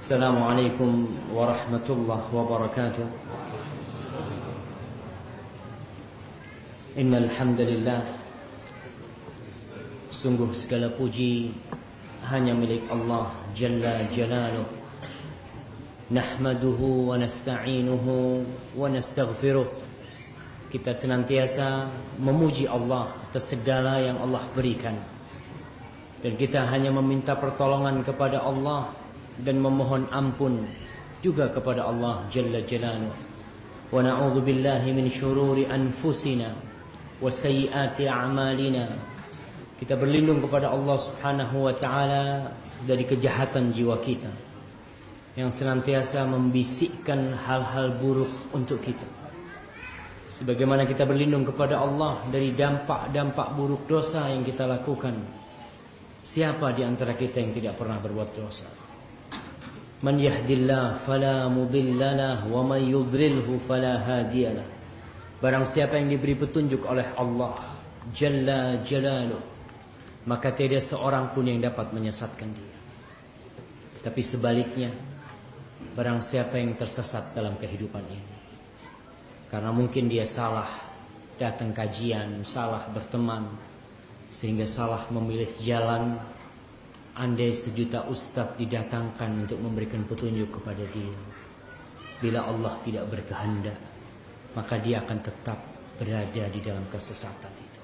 السلام عليكم ورحمة الله وبركاته إن الحمد لله Sungguh segala puji hanya milik Allah Jalla Jalaluh Nahmaduhu wa nasta'inuhu wa nastaghfiruh Kita senantiasa memuji Allah atas segala yang Allah berikan Dan kita hanya meminta pertolongan kepada Allah dan memohon ampun juga kepada Allah Jalla Jalaluh Wa na'udhu billahi min syururi anfusina Wa sayyiati a'malina kita berlindung kepada Allah Subhanahu wa taala dari kejahatan jiwa kita yang senantiasa membisikkan hal-hal buruk untuk kita. Sebagaimana kita berlindung kepada Allah dari dampak-dampak buruk dosa yang kita lakukan. Siapa di antara kita yang tidak pernah berbuat dosa? Man yahdillah fala mudhillalah wa man yudlilhu fala hadiyalah. Barang siapa yang diberi petunjuk oleh Allah Jalla Jalaluh maka tidak seorang pun yang dapat menyesatkan dia. Tapi sebaliknya, barang siapa yang tersesat dalam kehidupan ini, karena mungkin dia salah datang kajian, salah berteman, sehingga salah memilih jalan. Andai sejuta ustadz didatangkan untuk memberikan petunjuk kepada dia, bila Allah tidak berkehendak, maka dia akan tetap berada di dalam kesesatan itu.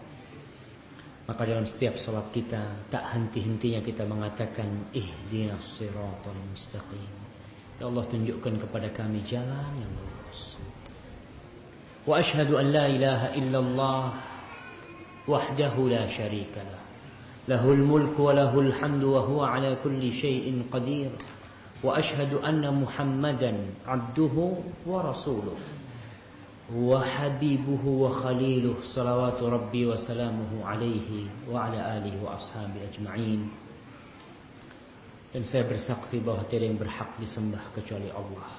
Maka dalam setiap salat kita tak henti-hentinya kita mengatakan ihdinas siratal mustaqim. Ya Allah tunjukkan kepada kami jalan yang lurus. Wa asyhadu an la ilaha illallah wahdahu la syarika lah. Lahul mulku wa lahul hamdu wa huwa ala kulli syai'in qadir. Wa asyhadu anna Muhammadan abduhu wa rasuluh. وحبيبه وخليله صلوات ربي وسلامه عليه وعلى آله وأصحابه أجمعين dan saya bersaksi bahwa tiada yang berhak disembah kecuali Allah.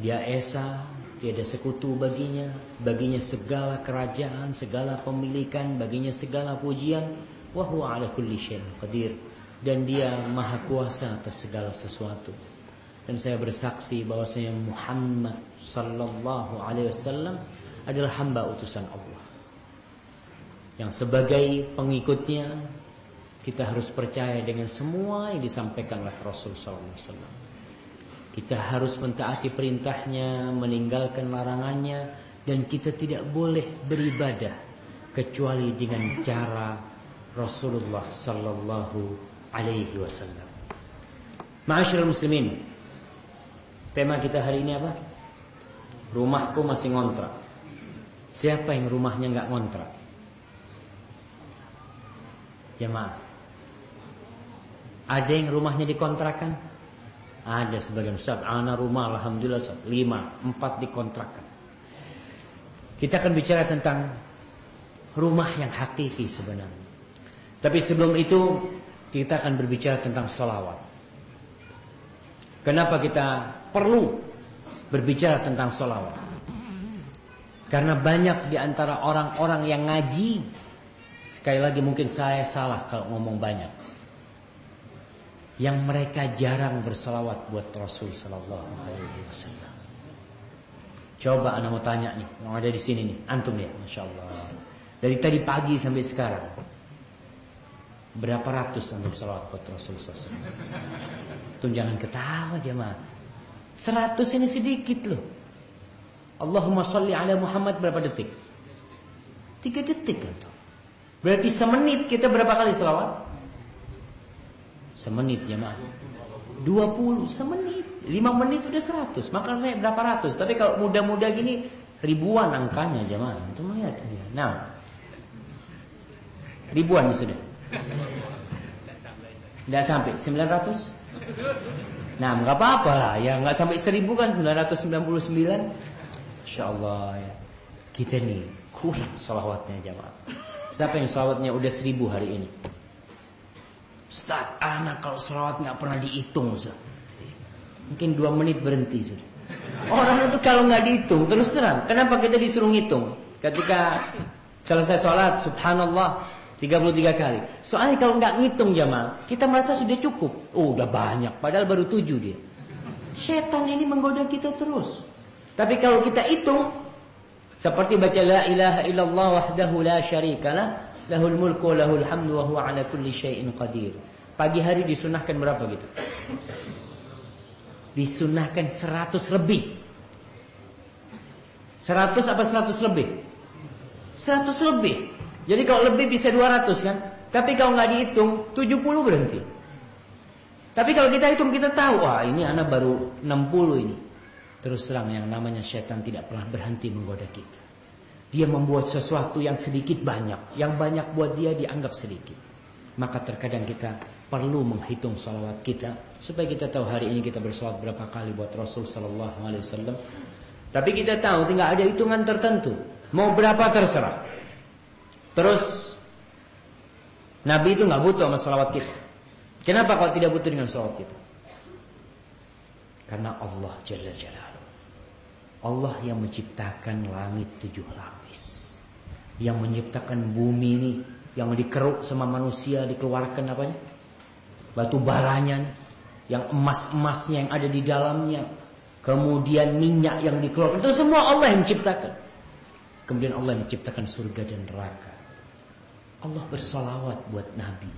Dia esa, tiada sekutu baginya, baginya segala kerajaan, segala pemilikan, baginya segala pujian, wa huwa ala kulli qadir. Dan dia maha kuasa atas segala sesuatu dan saya bersaksi bahwasanya Muhammad sallallahu alaihi wasallam adalah hamba utusan Allah. Yang sebagai pengikutnya kita harus percaya dengan semua yang disampaikan oleh Rasul sallallahu alaihi wasallam. Kita harus mentaati perintahnya, meninggalkan larangannya dan kita tidak boleh beribadah kecuali dengan cara Rasulullah sallallahu alaihi wasallam. Ma'asyiral muslimin, Tema kita hari ini apa? Rumahku masih ngontrak. Siapa yang rumahnya nggak ngontrak? Jemaah. Ada yang rumahnya dikontrakan? Ada sebagian Ustaz, ana rumah alhamdulillah Ustaz, empat dikontrakan. Kita akan bicara tentang rumah yang hakiki sebenarnya. Tapi sebelum itu kita akan berbicara tentang salawat. Kenapa kita perlu berbicara tentang sholawat? Karena banyak di antara orang-orang yang ngaji, sekali lagi mungkin saya salah kalau ngomong banyak, yang mereka jarang bersolawat buat Rasul Sallallahu Alaihi Wasallam. Coba anda mau tanya nih, yang ada di sini nih, antum ya, masya Allah. Dari tadi pagi sampai sekarang, berapa ratus antum salawat buat Rasul Sallallahu Alaihi Wasallam? Tuh jangan ketawa jemaah. Seratus ini sedikit loh. Allahumma salli ala Muhammad berapa detik? Tiga detik tuh. Berarti semenit kita berapa kali selawat? Semenit jemaah. Dua puluh semenit. Lima menit udah seratus. Maka saya berapa ratus. Tapi kalau muda-muda gini ribuan angkanya jemaah. Untuk melihat. Nah. Ribuan sudah. Tidak sampai. Sembilan ratus. Nah, nggak apa-apa lah. Ya nggak sampai seribu kan 999. Insya Allah ya. Kita nih kurang salawatnya jamaah. Siapa yang salawatnya udah seribu hari ini? Ustaz, anak kalau salawat nggak pernah dihitung Ustaz. Mungkin dua menit berhenti sudah. Orang itu kalau nggak dihitung terus terang. Kenapa kita disuruh ngitung? Ketika selesai sholat, subhanallah, 33 kali. Soalnya kalau nggak ngitung jamaah, kita merasa sudah cukup. Oh, udah banyak. Padahal baru 7 dia. Setan ini menggoda kita terus. Tapi kalau kita hitung seperti baca la ilaha illallah wahdahu la syarikalah lahul mulku lahul hamdu wa huwa ala kulli syai'in qadir. Pagi hari disunahkan berapa gitu? Disunahkan 100 lebih. 100 apa 100 lebih? 100 lebih. Jadi kalau lebih bisa 200 kan? Tapi kalau nggak dihitung 70 berhenti. Tapi kalau kita hitung kita tahu, wah ini anak baru 60 ini. Terus terang yang namanya setan tidak pernah berhenti menggoda kita. Dia membuat sesuatu yang sedikit banyak. Yang banyak buat dia dianggap sedikit. Maka terkadang kita perlu menghitung salawat kita. Supaya kita tahu hari ini kita bersalawat berapa kali buat Rasul Sallallahu Alaihi Wasallam. Tapi kita tahu tinggal ada hitungan tertentu. Mau berapa terserah. Terus Nabi itu nggak butuh sama salawat kita. Kenapa kalau tidak butuh dengan sholat kita? Karena Allah Jalla Jalaluh. Allah yang menciptakan langit tujuh lapis. Yang menciptakan bumi ini. Yang dikeruk sama manusia dikeluarkan apanya? Batu baranya. Yang emas-emasnya yang ada di dalamnya. Kemudian minyak yang dikeluarkan. Itu semua Allah yang menciptakan. Kemudian Allah menciptakan surga dan neraka. Allah bersalawat buat Nabi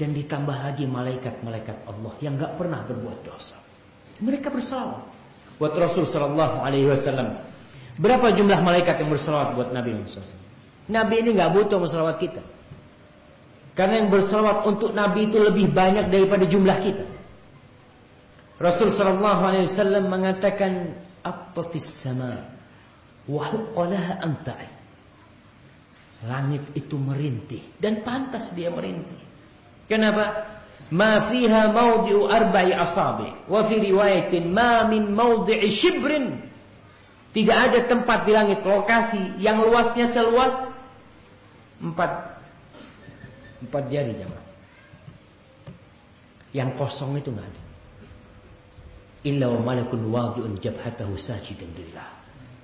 dan ditambah lagi malaikat-malaikat Allah yang nggak pernah berbuat dosa. Mereka bersalawat buat Rasul Shallallahu Alaihi Wasallam. Berapa jumlah malaikat yang bersalawat buat Nabi Muhammad Nabi ini nggak butuh bersalawat kita. Karena yang bersalawat untuk Nabi itu lebih banyak daripada jumlah kita. Rasul Shallallahu Alaihi Wasallam mengatakan, "Attatis sama, wahuqalaha anta'id." Langit itu merintih dan pantas dia merintih. Kenapa? Ma fiha mawdi'u arba'i asabi. Wa fi riwayatin ma min mawdi'i shibrin. Tidak ada tempat di langit lokasi yang luasnya seluas empat empat jari jemaah. Yang kosong itu nggak ada. Illa wa malakun wadi'un jabhatahu sajidan lillah.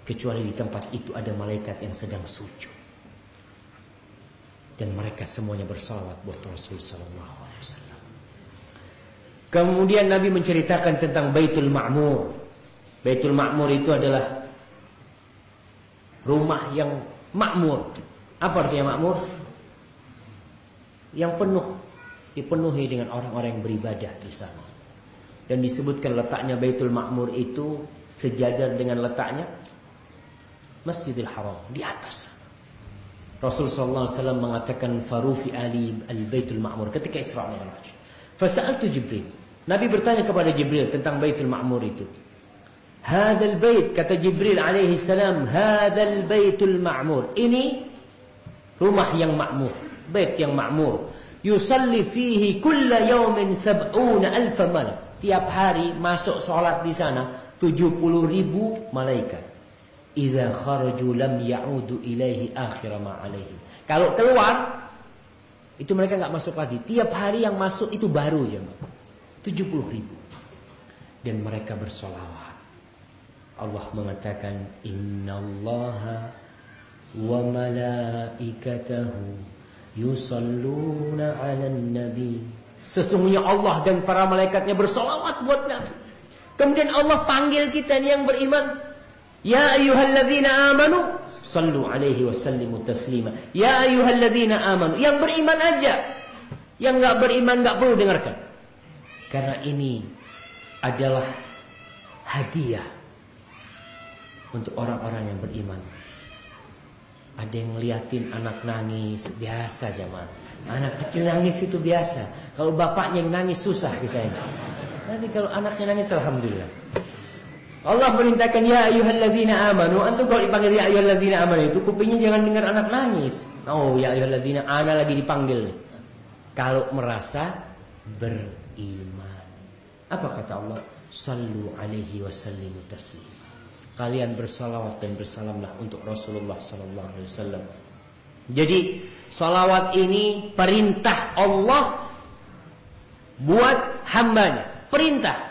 Kecuali di tempat itu ada malaikat yang sedang sujud dan mereka semuanya bersalawat buat Rasul sallallahu alaihi wasallam. Kemudian Nabi menceritakan tentang Baitul Ma'mur. Baitul Ma'mur itu adalah rumah yang makmur. Apa artinya makmur? Yang penuh, dipenuhi dengan orang-orang yang beribadah di sana. Dan disebutkan letaknya Baitul Ma'mur itu sejajar dengan letaknya Masjidil Haram di atas. Rasul sallallahu alaihi wasallam mengatakan farufi ali al-Baitul Ma'mur ketika Isra Mi'raj. Fasa'altu Jibril. Nabi bertanya kepada Jibril tentang Baitul Ma'mur itu. Hadzal bait kata Jibril alaihi salam, hadzal Baitul Ma'mur. Ini rumah yang makmur, bait yang makmur. Yusalli fihi kulla yawmin sab'una alf malak. Tiap hari masuk salat di sana 70 ribu malaikat idza kharaju lam ya'udu ilaihi akhir ma alaihi. Kalau keluar itu mereka nggak masuk lagi. Tiap hari yang masuk itu baru ya, 70 ribu. Dan mereka bersolawat. Allah mengatakan innallaha wa malaikatahu yusalluna 'alan nabi. Sesungguhnya Allah dan para malaikatnya bersolawat buat Nabi. Kemudian Allah panggil kita yang beriman Ya ayyuhalladzina amanu sallu alaihi wasallimu taslima. Ya ayyuhalladzina amanu. Yang beriman aja. Yang enggak beriman enggak perlu dengarkan. Karena ini adalah hadiah untuk orang-orang yang beriman. Ada yang ngeliatin anak nangis biasa zaman. Anak kecil nangis itu biasa. Kalau bapaknya yang nangis susah kita ini. Nanti kalau anaknya nangis alhamdulillah. Allah perintahkan ya ayyuhalladzina amanu. Antum kalau dipanggil ya ayyuhalladzina amanu itu kupingnya jangan dengar anak nangis. Oh ya ayyuhalladzina ana lagi dipanggil. Kalau merasa beriman. Apa kata Allah? Sallu alaihi wasallimu taslima. Kalian bersalawat dan bersalamlah untuk Rasulullah sallallahu alaihi wasallam. Jadi salawat ini perintah Allah buat hambanya. Perintah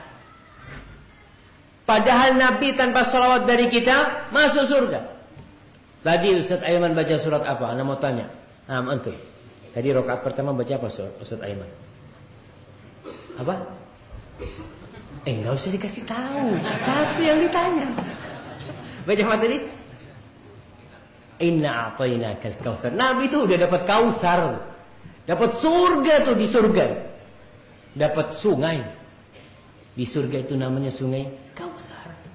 Padahal Nabi tanpa salawat dari kita masuk surga. Tadi Ustaz Aiman baca surat apa? Anda mau tanya. Ah, antum. Tadi rokaat pertama baca apa surat Ustaz Aiman? Apa? Eh nggak usah dikasih tahu. Satu yang ditanya. Baca materi. Inna a'tainakal kautsar. Nabi itu udah dapat kautsar. Dapat surga tuh di surga. Dapat sungai. Di surga itu namanya sungai.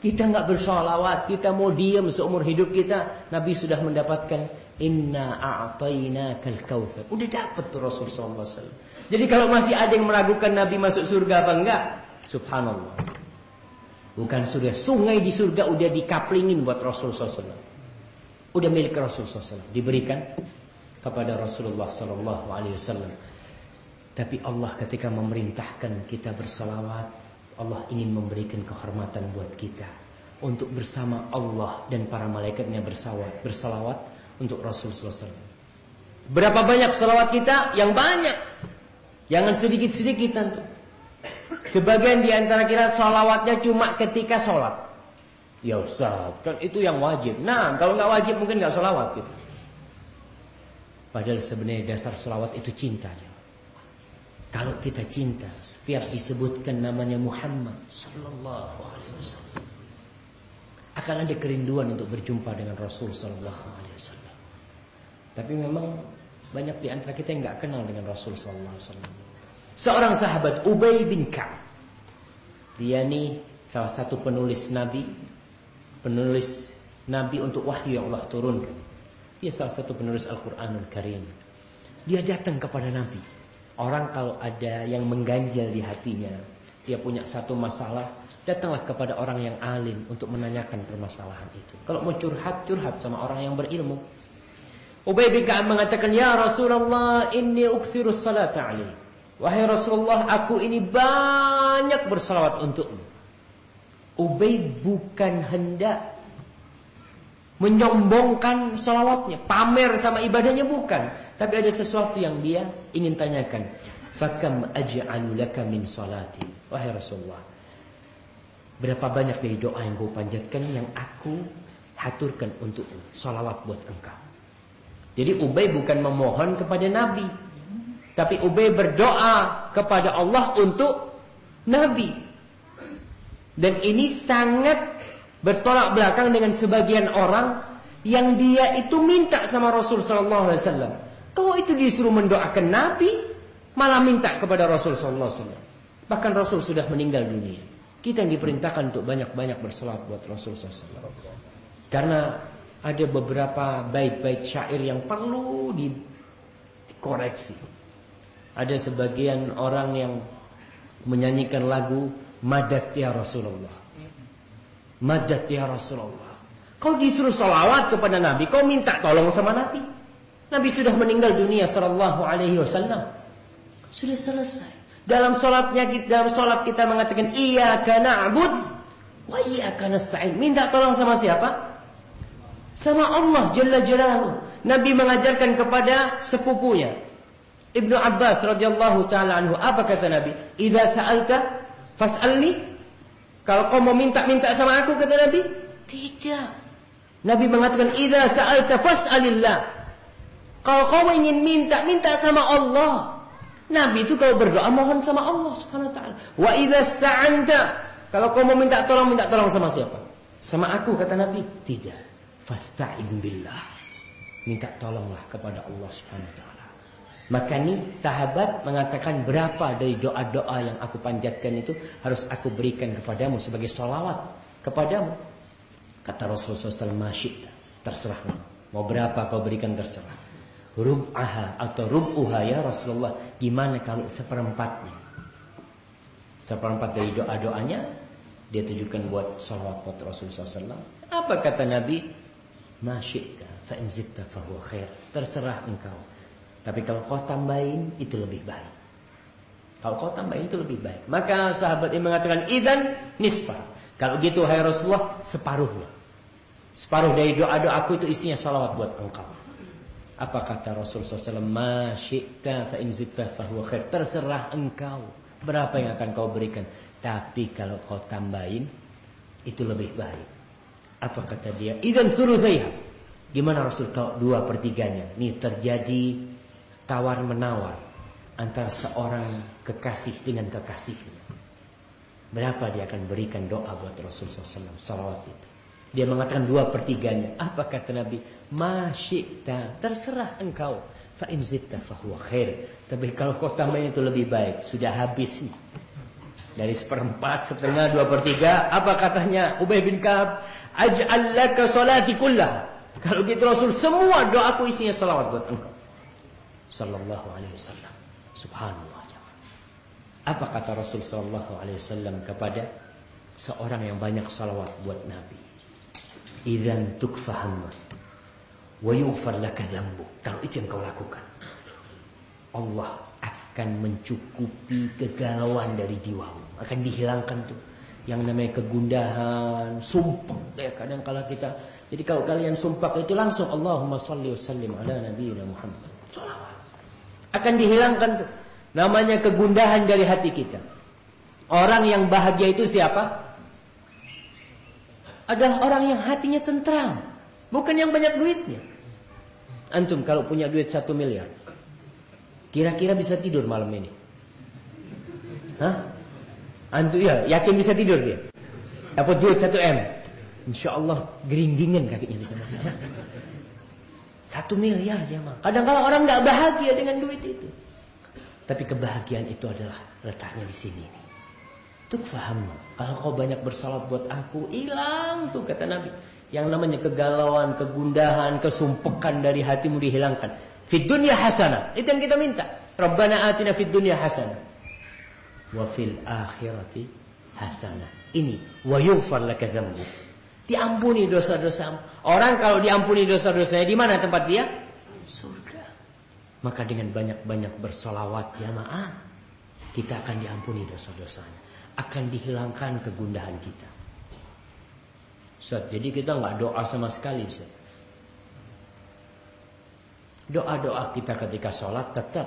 Kita nggak bersolawat, kita mau diam seumur hidup kita. Nabi sudah mendapatkan Inna a'tainakal kautsar. Udah dapat tuh Rasul sallallahu. Jadi kalau masih ada yang meragukan Nabi masuk surga apa enggak? Subhanallah. Bukan surga, sungai di surga udah dikaplingin buat Rasul sallallahu Udah milik Rasul sallallahu diberikan kepada Rasulullah sallallahu alaihi wasallam. Tapi Allah ketika memerintahkan kita bersalawat, Allah ingin memberikan kehormatan buat kita untuk bersama Allah dan para malaikatnya bersalawat, bersalawat untuk Rasulullah SAW. Berapa banyak salawat kita? Yang banyak. Jangan sedikit-sedikit tentu. Sebagian di antara kita salawatnya cuma ketika sholat. Ya Ustaz, kan itu yang wajib. Nah, kalau nggak wajib mungkin nggak salawat gitu. Padahal sebenarnya dasar salawat itu cinta. Kalau kita cinta, setiap disebutkan namanya Muhammad Sallallahu Alaihi Wasallam, akan ada kerinduan untuk berjumpa dengan Rasul Sallallahu Alaihi Wasallam. Tapi memang banyak di antara kita yang nggak kenal dengan Rasul sallallahu alaihi wasallam. Seorang sahabat Ubay bin Ka'ab. Dia ini salah satu penulis nabi, penulis nabi untuk wahyu yang Allah turunkan. Dia salah satu penulis Al-Qur'anul Karim. Dia datang kepada Nabi. Orang kalau ada yang mengganjal di hatinya, dia punya satu masalah, datanglah kepada orang yang alim untuk menanyakan permasalahan itu. Kalau mau curhat, curhat sama orang yang berilmu. Ubay bin Ka'ab mengatakan, "Ya Rasulullah, inni ukthiru salata alaih." Wahai Rasulullah, aku ini banyak bersalawat untukmu. Ubay bukan hendak menyombongkan salawatnya, pamer sama ibadahnya bukan, tapi ada sesuatu yang dia ingin tanyakan. Fakam aj'alu laka min salati. Wahai Rasulullah, berapa banyak dari doa yang kau panjatkan yang aku haturkan untukmu, salawat buat engkau. Jadi Ubay bukan memohon kepada Nabi. Tapi Ubay berdoa kepada Allah untuk Nabi. Dan ini sangat bertolak belakang dengan sebagian orang yang dia itu minta sama Rasul sallallahu alaihi wasallam. Kau itu disuruh mendoakan Nabi, malah minta kepada Rasul sallallahu alaihi wasallam. Bahkan Rasul sudah meninggal dunia. Kita yang diperintahkan untuk banyak-banyak bersolat buat Rasul sallallahu alaihi wasallam. Karena ada beberapa bait-bait syair yang perlu dikoreksi. Ada sebagian orang yang menyanyikan lagu Madat ya Rasulullah. Madat ya Rasulullah. Kau disuruh salawat kepada Nabi, kau minta tolong sama Nabi. Nabi sudah meninggal dunia sallallahu alaihi wasallam. Sudah selesai. Dalam salatnya kita dalam salat kita mengatakan iyyaka na'bud wa iyyaka nasta'in. Minta tolong sama siapa? Sama Allah Jalla Jalaluh. Nabi mengajarkan kepada sepupunya. Ibnu Abbas radhiyallahu taala anhu apa kata Nabi? "Idza sa'alta fas'alni." Kalau kau mau minta-minta sama aku kata Nabi? Tidak. Nabi mengatakan, "Idza sa'alta fas'alillah." Kalau kau ingin minta, minta sama Allah. Nabi itu kalau berdoa mohon sama Allah Subhanahu wa taala. Wa idza sta'anta, kalau kau mau minta tolong, minta tolong sama siapa? Sama aku kata Nabi? Tidak. Fasta'in billah. Minta tolonglah kepada Allah Subhanahu wa taala. Maka nih sahabat mengatakan berapa dari doa-doa yang aku panjatkan itu harus aku berikan kepadamu sebagai solawat kepadamu. Kata Rasulullah SAW, terserah mau berapa kau berikan terserah. Rub'aha atau rub'uha ya Rasulullah. Gimana kalau seperempatnya? Seperempat dari doa-doanya dia tujukan buat salawat buat Rasulullah SAW. Apa kata Nabi? Masyikta fa in zitta fahuwa khair. Terserah engkau. Tapi kalau kau tambahin itu lebih baik. Kalau kau tambahin itu lebih baik. Maka sahabat ini mengatakan idan nisfa. Kalau gitu hai Rasulullah separuhnya. Separuh dari doa-doa aku itu isinya salawat buat engkau. Apa kata Rasulullah SAW? Masyikta fa in khair. Terserah engkau. Berapa yang akan kau berikan. Tapi kalau kau tambahin itu lebih baik. Apa kata dia? Idan saya. Gimana Rasul kalau dua pertiganya? Ini terjadi tawar menawar antara seorang kekasih dengan kekasihnya. Berapa dia akan berikan doa buat Rasulullah SAW Salawat itu Dia mengatakan dua pertiganya Apa kata Nabi Masyikta Terserah engkau Fa'in zitta fahuwa khair Tapi kalau kau tambahin itu lebih baik Sudah habis nih dari seperempat, setengah, dua per tiga. Apa katanya Ubay bin Ka'ab? Aj'al laka salati kullah. Kalau gitu Rasul, semua doaku isinya salawat buat engkau. Sallallahu alaihi wasallam. Subhanallah. Apa kata Rasul sallallahu alaihi wasallam kepada seorang yang banyak salawat buat Nabi? Idzan tukfaham wa yughfar laka dhanbu. Kalau itu yang kau lakukan, Allah akan mencukupi kegalauan dari jiwamu. Akan dihilangkan tuh yang namanya kegundahan, sumpah ya kadang kala kita. Jadi kalau kalian sumpah itu langsung Allahumma salli wa sallim ala nabiyina Muhammad. Salawat. Akan dihilangkan tuh Namanya kegundahan dari hati kita. Orang yang bahagia itu siapa? Adalah orang yang hatinya tentram. Bukan yang banyak duitnya. Antum kalau punya duit satu miliar. Kira-kira bisa tidur malam ini? Hah? Antum ya, yakin bisa tidur dia? Dapat duit satu M. Insya Allah geringgingan kakinya Satu miliar jemaah. Kadang-kadang orang nggak bahagia dengan duit itu. Tapi kebahagiaan itu adalah letaknya di sini nih. Tuk faham. Kalau kau banyak bersalat buat aku, hilang tuh kata Nabi. Yang namanya kegalauan, kegundahan, kesumpekan dari hatimu dihilangkan. Fid dunya hasanah. Itu yang kita minta. Rabbana atina fid dunya hasanah. Wa fil akhirati hasanah. Ini wa yughfar laka. Diampuni dosa-dosamu. Orang kalau diampuni dosa-dosanya di mana tempat dia? Surga. Maka dengan banyak-banyak bersolawat jamaah Kita akan diampuni dosa-dosanya Akan dihilangkan kegundahan kita Ustaz, jadi kita nggak doa sama sekali Ustaz. Doa-doa kita ketika sholat tetap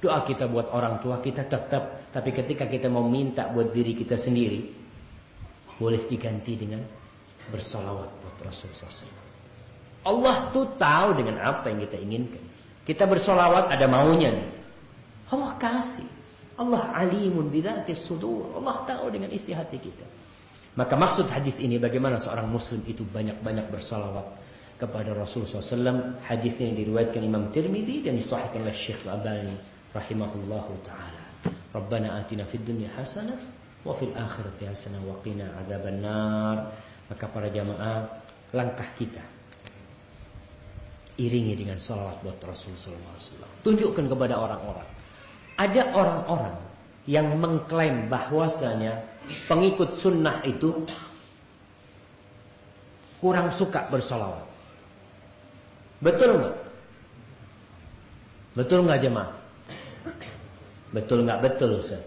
Doa kita buat orang tua kita tetap Tapi ketika kita mau minta buat diri kita sendiri Boleh diganti dengan bersolawat buat Rasulullah SAW Allah tuh tahu dengan apa yang kita inginkan kita bersolawat ada maunya nih. Allah kasih. Allah alimun bidhati sudur. Allah tahu dengan isi hati kita. Maka maksud hadis ini bagaimana seorang muslim itu banyak-banyak bersolawat kepada Rasulullah SAW. Hadis ini diriwayatkan Imam Tirmidzi dan disahihkan oleh Syekh Al-Albani rahimahullahu taala. Rabbana atina fid dunya hasanah wa fil akhirati hasanah wa qina adzabannar. Maka para jamaah langkah kita iringi dengan salawat buat Rasulullah SAW. Tunjukkan kepada orang-orang. Ada orang-orang yang mengklaim bahwasanya pengikut sunnah itu kurang suka bersolawat. Betul nggak? Betul nggak jemaah? Betul nggak betul Ustaz?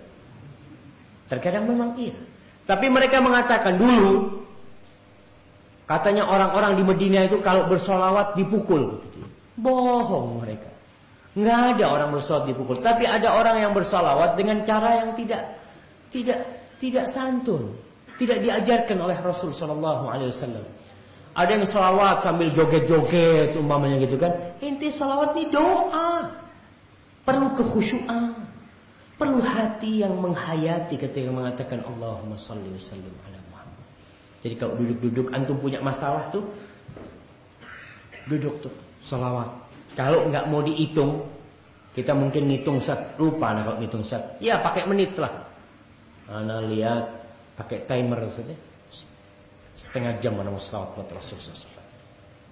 Terkadang memang iya. Tapi mereka mengatakan dulu Katanya orang-orang di Medina itu kalau bersolawat dipukul. Bohong mereka. Nggak ada orang bersolawat dipukul. Tapi ada orang yang bersolawat dengan cara yang tidak tidak tidak santun. Tidak diajarkan oleh Rasul Shallallahu Alaihi Wasallam. Ada yang solawat sambil joget-joget umpamanya gitu kan. Inti solawat ini doa. Perlu kekhusyuan. Perlu hati yang menghayati ketika mengatakan Allahumma salli wa sallim jadi kalau duduk-duduk antum punya masalah tuh duduk tuh salawat. Kalau nggak mau dihitung, kita mungkin ngitung set lupa nah kalau ngitung set. Ya pakai menit lah. Ana lihat pakai timer maksudnya setengah jam mana mau salawat buat Rasulullah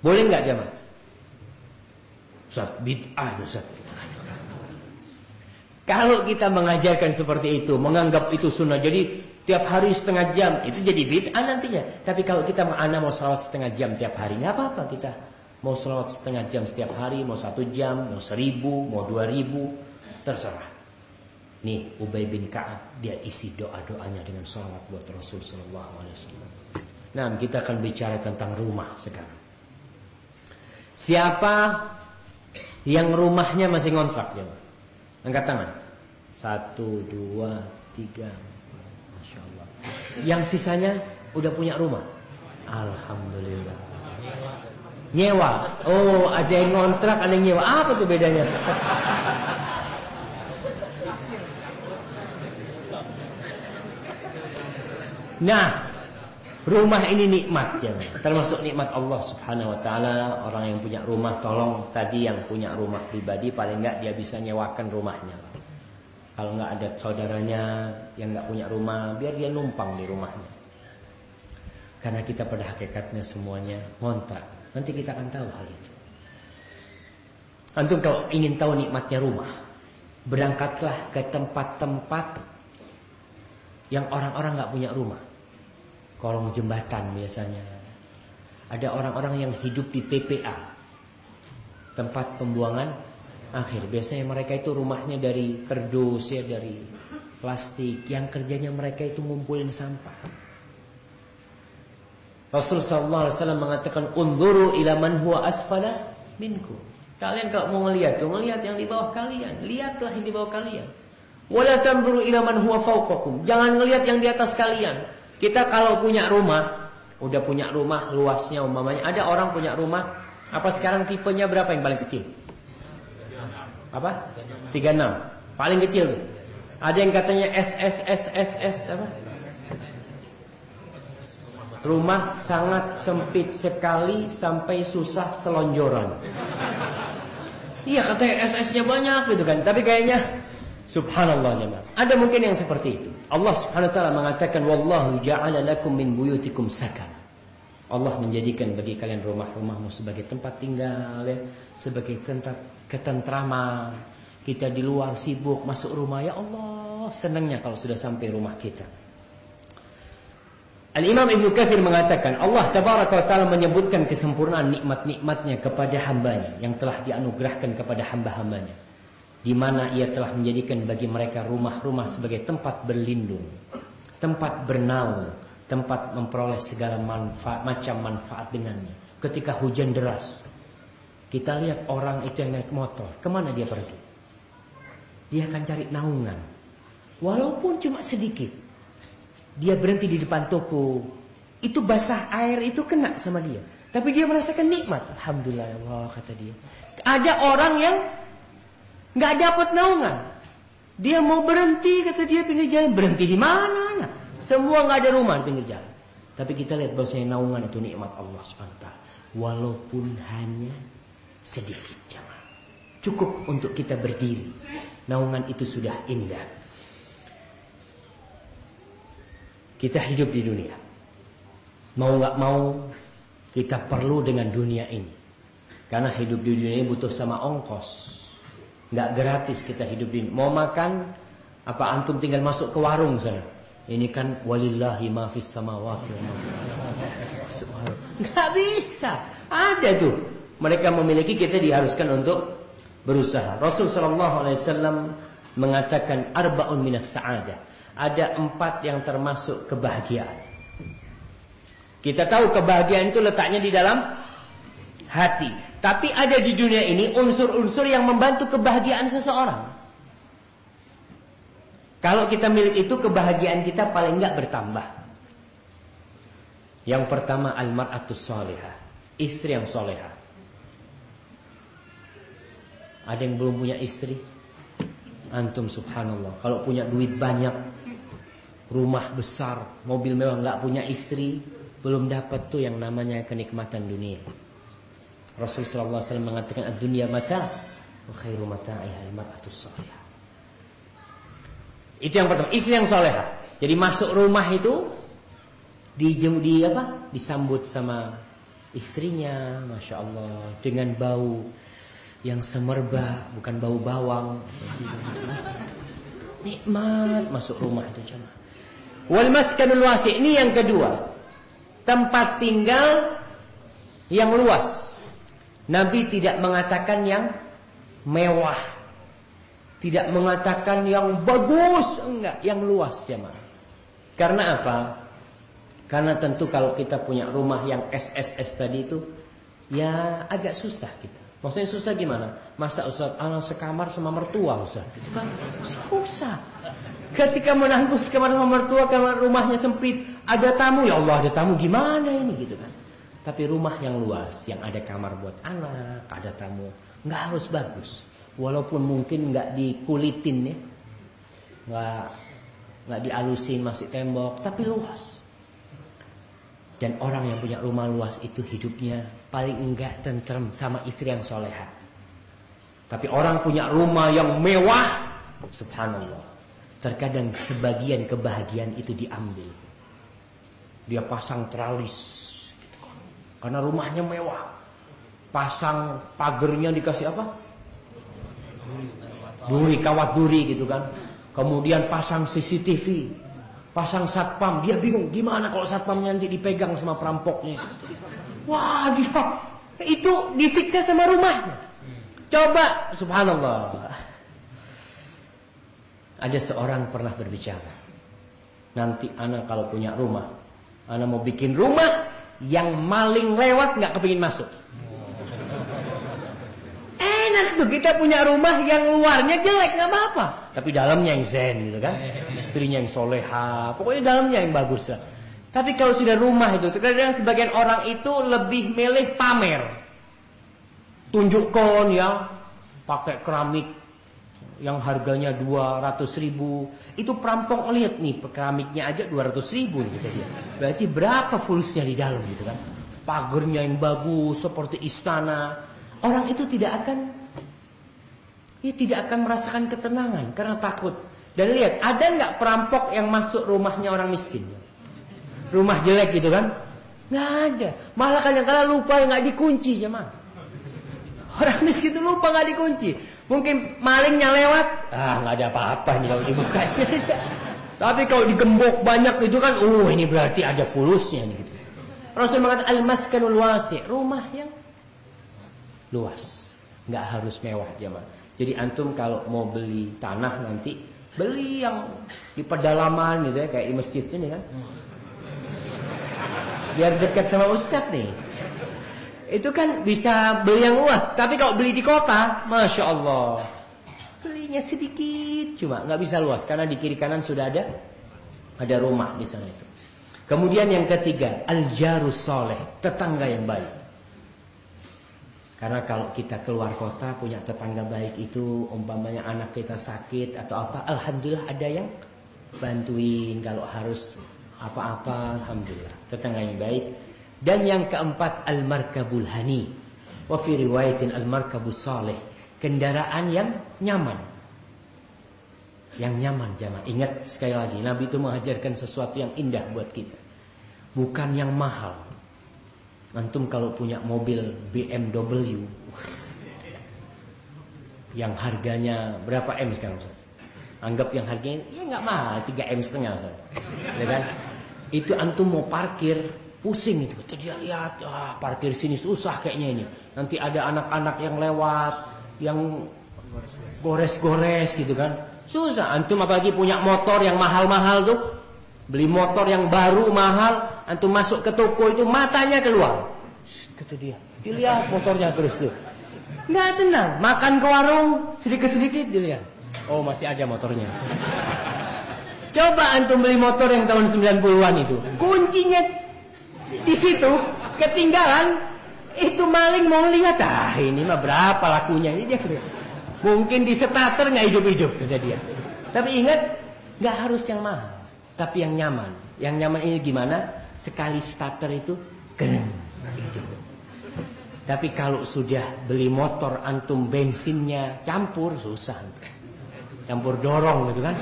Boleh nggak jamaah? Ustaz bid'ah itu Ustaz. Kalau kita mengajarkan seperti itu, menganggap itu sunnah, jadi tiap hari setengah jam itu jadi bid'ah nantinya. Tapi kalau kita mana mau salawat setengah jam tiap hari nggak apa-apa kita mau salawat setengah jam setiap hari, mau satu jam, mau seribu, mau dua ribu, terserah. Nih Ubay bin Kaab dia isi doa doanya dengan salawat buat Rasul Shallallahu Alaihi Wasallam. Nah kita akan bicara tentang rumah sekarang. Siapa yang rumahnya masih ngontrak ya? Angkat tangan. Satu, dua, tiga, yang sisanya udah punya rumah. Alhamdulillah. Nyewa. Oh, ada yang ngontrak, ada yang nyewa. Apa tuh bedanya? Nah, rumah ini nikmat ya. Termasuk nikmat Allah Subhanahu wa taala. Orang yang punya rumah tolong tadi yang punya rumah pribadi paling enggak dia bisa nyewakan rumahnya. Kalau enggak ada saudaranya yang enggak punya rumah, biar dia numpang di rumahnya. Karena kita pada hakikatnya semuanya ngontrak. Nanti kita akan tahu hal itu. Antum kalau ingin tahu nikmatnya rumah, berangkatlah ke tempat-tempat yang orang-orang nggak punya rumah. Kolong jembatan biasanya. Ada orang-orang yang hidup di TPA. Tempat pembuangan akhir. Biasanya mereka itu rumahnya dari kerdus ya, dari plastik. Yang kerjanya mereka itu ngumpulin sampah. Rasulullah SAW mengatakan, Unduru ila man huwa asfala minku. Kalian kalau mau ngelihat tuh, ngelihat yang di bawah kalian. Lihatlah yang di bawah kalian. Wala tanzuru ila man huwa fawqakum. Jangan ngelihat yang di atas kalian. Kita kalau punya rumah, udah punya rumah luasnya umpamanya. Ada orang punya rumah, apa sekarang tipenya berapa yang paling kecil? Apa? 36. Paling kecil. Ada yang katanya SSSSS apa? Rumah sangat sempit sekali sampai susah selonjoran. Iya katanya SS-nya banyak gitu kan. Tapi kayaknya Subhanallah jemaah. Ada mungkin yang seperti itu. Allah Subhanahu wa taala mengatakan wallahu ja'ala lakum min buyutikum sakan. Allah menjadikan bagi kalian rumah-rumahmu sebagai tempat tinggal ya, sebagai tempat ketentraman. Kita di luar sibuk masuk rumah ya Allah, senangnya kalau sudah sampai rumah kita. Al-Imam Ibn Kathir mengatakan Allah Tabaraka wa Ta'ala menyebutkan kesempurnaan nikmat-nikmatnya kepada hambanya yang telah dianugerahkan kepada hamba-hambanya di mana ia telah menjadikan bagi mereka rumah-rumah sebagai tempat berlindung, tempat bernaung, tempat memperoleh segala manfaat, macam manfaat dengannya. Ketika hujan deras, kita lihat orang itu yang naik motor, ke mana dia pergi? Dia akan cari naungan, walaupun cuma sedikit. Dia berhenti di depan toko, itu basah air itu kena sama dia, tapi dia merasakan nikmat. Alhamdulillah ya Allah kata dia. Ada orang yang nggak dapat naungan. Dia mau berhenti kata dia pinggir jalan berhenti di mana? Semua nggak ada rumah di pinggir jalan. Tapi kita lihat bahwasanya naungan itu nikmat Allah SWT. Walaupun hanya sedikit jamaah. Cukup untuk kita berdiri. Naungan itu sudah indah. Kita hidup di dunia. Mau nggak mau kita perlu dengan dunia ini. Karena hidup di dunia ini butuh sama ongkos. Nggak gratis kita hidup ini. Mau makan, apa antum tinggal masuk ke warung sana. Ini kan walillahi ma fis samawati wa Nggak bisa. Ada tuh. Mereka memiliki kita diharuskan untuk berusaha. Rasul sallallahu alaihi wasallam mengatakan arbaun minas sa'adah. Ada empat yang termasuk kebahagiaan. Kita tahu kebahagiaan itu letaknya di dalam hati. Tapi ada di dunia ini unsur-unsur yang membantu kebahagiaan seseorang. Kalau kita milik itu kebahagiaan kita paling enggak bertambah. Yang pertama almaratus solehah, istri yang soleha. Ada yang belum punya istri? Antum subhanallah. Kalau punya duit banyak, rumah besar, mobil mewah nggak punya istri, belum dapat tuh yang namanya kenikmatan dunia. Rasulullah SAW mengatakan dunia mata khairu mata'iha al-mar'atus salihah. Itu yang pertama, istri yang soleha. Jadi masuk rumah itu di, di apa? Disambut sama istrinya, masya Allah, dengan bau yang semerbak, bukan bau bawang. Nikmat masuk rumah itu cuma. Wal maskanul wasi ini yang kedua. Tempat tinggal yang luas. Nabi tidak mengatakan yang mewah. Tidak mengatakan yang bagus, enggak, yang luas Ma. Karena apa? Karena tentu kalau kita punya rumah yang SSS tadi itu ya agak susah kita. Maksudnya susah gimana? Masa Ustaz anak sekamar sama mertua Ustaz? Itu kan susah. Ketika menantu sekamar sama mertua kamar rumahnya sempit, ada tamu ya Allah, ada tamu gimana ini gitu kan. Tapi rumah yang luas, yang ada kamar buat anak, ada tamu, nggak harus bagus. Walaupun mungkin nggak dikulitin ya, nggak nggak dialusin masih tembok, tapi luas. Dan orang yang punya rumah luas itu hidupnya paling enggak tentrem sama istri yang soleha. Tapi orang punya rumah yang mewah, subhanallah. Terkadang sebagian kebahagiaan itu diambil. Dia pasang tralis. Gitu. Karena rumahnya mewah. Pasang pagernya dikasih apa? Duri, kawat duri gitu kan. Kemudian pasang CCTV pasang satpam, dia bingung gimana kalau satpamnya nanti dipegang sama perampoknya. Wah, dia itu disiksa sama rumahnya. Coba, subhanallah. Ada seorang pernah berbicara. Nanti anak kalau punya rumah, anak mau bikin rumah yang maling lewat nggak kepingin masuk. Enak tuh kita punya rumah yang luarnya jelek nggak apa-apa, tapi dalamnya yang zen gitu kan, istrinya yang soleha, pokoknya dalamnya yang bagus lah. Tapi kalau sudah rumah itu, terkadang sebagian orang itu lebih milih pamer, tunjukkan ya, pakai keramik yang harganya 200 ribu. Itu perampok lihat nih keramiknya aja 200 ribu gitu. Berarti berapa fulusnya di dalam gitu kan? Pagernya yang bagus seperti istana. Orang itu tidak akan ya tidak akan merasakan ketenangan karena takut. Dan lihat, ada nggak perampok yang masuk rumahnya orang miskin? Rumah jelek gitu kan? Nggak ada. Malah kadang-kadang lupa nggak dikunci ya mah. Orang miskin itu lupa nggak dikunci. Mungkin malingnya lewat, ah nggak ada apa-apa nih kalau dibuka. Tapi kalau digembok banyak itu kan, oh ini berarti ada fulusnya nih gitu. Rasul mengatakan al-maskanul wasi, rumah yang luas. Nggak harus mewah jemaah. Jadi antum kalau mau beli tanah nanti beli yang di pedalaman gitu ya kayak di masjid sini kan. Biar dekat sama ustaz nih. Itu kan bisa beli yang luas. Tapi kalau beli di kota, masya Allah, belinya sedikit cuma nggak bisa luas karena di kiri kanan sudah ada ada rumah di sana itu. Kemudian yang ketiga, al jarus soleh, tetangga yang baik. Karena kalau kita keluar kota punya tetangga baik itu umpamanya anak kita sakit atau apa, alhamdulillah ada yang bantuin kalau harus apa-apa, alhamdulillah. Tetangga yang baik. Dan yang keempat al-markabul hani. Wa fi riwayatin al-markabus salih. Kendaraan yang nyaman. Yang nyaman jamaah. Ingat sekali lagi, Nabi itu mengajarkan sesuatu yang indah buat kita. Bukan yang mahal. Antum kalau punya mobil BMW yang harganya berapa M sekarang Ustaz? Anggap yang harganya ya nggak mahal, 3 M setengah Ustaz. Ya kan? Itu antum mau parkir pusing itu. Dia lihat, ah, parkir sini susah kayaknya ini. Nanti ada anak-anak yang lewat, yang gores-gores gitu kan. Susah. Antum apalagi punya motor yang mahal-mahal tuh. Beli motor yang baru mahal, antum masuk ke toko itu matanya keluar. Kata dia, dilihat motornya terus tuh. Nggak tenang, makan ke warung sedikit-sedikit dilihat. Oh masih ada motornya. Coba antum beli motor yang tahun 90-an itu. Kuncinya di situ ketinggalan. Itu maling mau lihat, ah ini mah berapa lakunya ini dia. Mungkin di starter nggak hidup-hidup kata dia. Tapi ingat, nggak harus yang mahal tapi yang nyaman. Yang nyaman ini gimana? Sekali starter itu keren. Tapi kalau sudah beli motor antum bensinnya campur susah. Campur dorong gitu kan.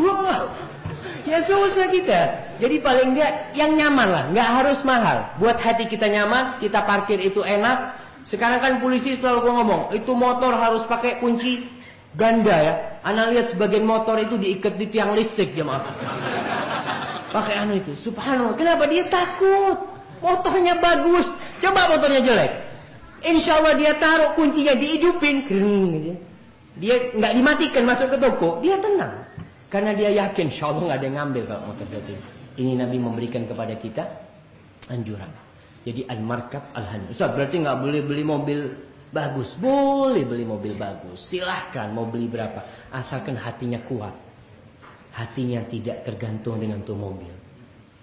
Wah, ya susah kita. Jadi paling enggak yang nyaman lah, nggak harus mahal. Buat hati kita nyaman, kita parkir itu enak. Sekarang kan polisi selalu ngomong, itu motor harus pakai kunci Ganda ya. Anda lihat sebagian motor itu diikat di tiang listrik jemaah. Pakai anu itu. Subhanallah. Kenapa dia takut? Motornya bagus. Coba motornya jelek. Insya Allah dia taruh kuncinya dihidupin. Gitu. Dia nggak dimatikan masuk ke toko. Dia tenang. Karena dia yakin insya Allah nggak ada yang ngambil kalau motor jelek. Ini Nabi memberikan kepada kita anjuran. Jadi al-markab al-han. Ustaz berarti nggak boleh beli mobil Bagus, boleh beli mobil bagus. Silahkan mau beli berapa. Asalkan hatinya kuat. Hatinya tidak tergantung dengan tuh mobil.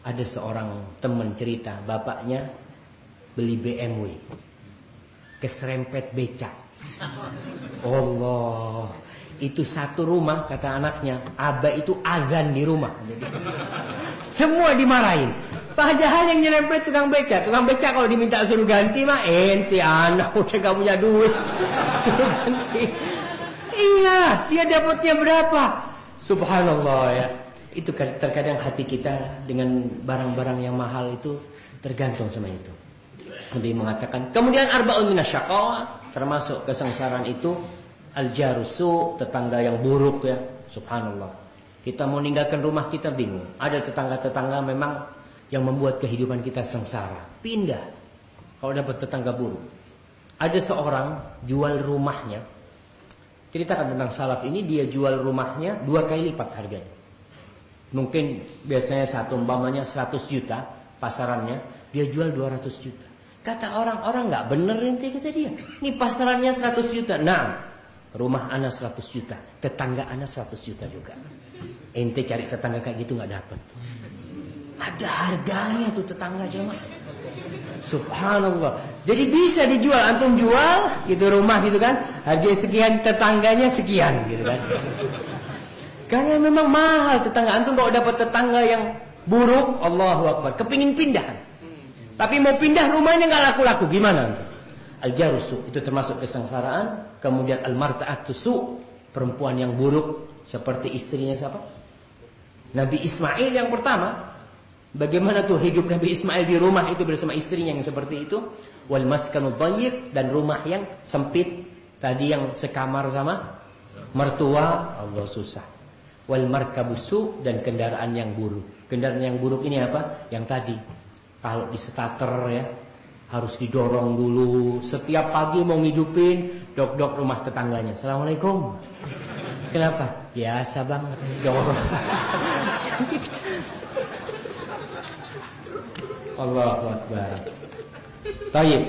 Ada seorang teman cerita, bapaknya beli BMW. Keserempet becak. Allah. Itu satu rumah kata anaknya. Abah itu azan di rumah. Semua dimarahin. Padahal yang nyerempet tukang beca, tukang beca kalau diminta suruh ganti mah ente anak udah gak punya duit, suruh ganti. Iya, dia dapatnya berapa? Subhanallah ya. Itu terkadang hati kita dengan barang-barang yang mahal itu tergantung sama itu. Nabi mengatakan, kemudian arba'un minasyaqawa, termasuk kesengsaraan itu al-jarusu, tetangga yang buruk ya. Subhanallah. Kita mau meninggalkan rumah kita bingung. Ada tetangga-tetangga memang yang membuat kehidupan kita sengsara. Pindah. Kalau dapat tetangga buruk. Ada seorang jual rumahnya. Ceritakan tentang salaf ini dia jual rumahnya dua kali lipat harganya. Mungkin biasanya satu umpamanya 100 juta pasarannya, dia jual 200 juta. Kata orang-orang nggak bener ente kata dia. Ini pasarannya 100 juta. Nah, rumah anak 100 juta, tetangga anak 100 juta juga. Ente cari tetangga kayak gitu nggak dapat. Ada harganya tuh tetangga jemaah. Subhanallah. Jadi bisa dijual, antum jual gitu rumah gitu kan. Harga sekian, tetangganya sekian gitu kan. Karena memang mahal tetangga antum kalau dapat tetangga yang buruk, Allahu Akbar, kepingin pindah. Tapi mau pindah rumahnya nggak laku-laku, gimana? Al-jarusu itu termasuk kesengsaraan, kemudian al-marta'atusu perempuan yang buruk seperti istrinya siapa? Nabi Ismail yang pertama Bagaimana tuh hidup Nabi Ismail di rumah itu bersama istrinya yang seperti itu? Wal maskanu dhayyik dan rumah yang sempit. Tadi yang sekamar sama mertua, Allah susah. Wal markabusu dan kendaraan yang buruk. Kendaraan yang buruk ini apa? Yang tadi kalau di starter ya harus didorong dulu. Setiap pagi mau ngidupin dok-dok rumah tetangganya. Assalamualaikum. Kenapa? Biasa banget dorong. Allahu Akbar. Baik.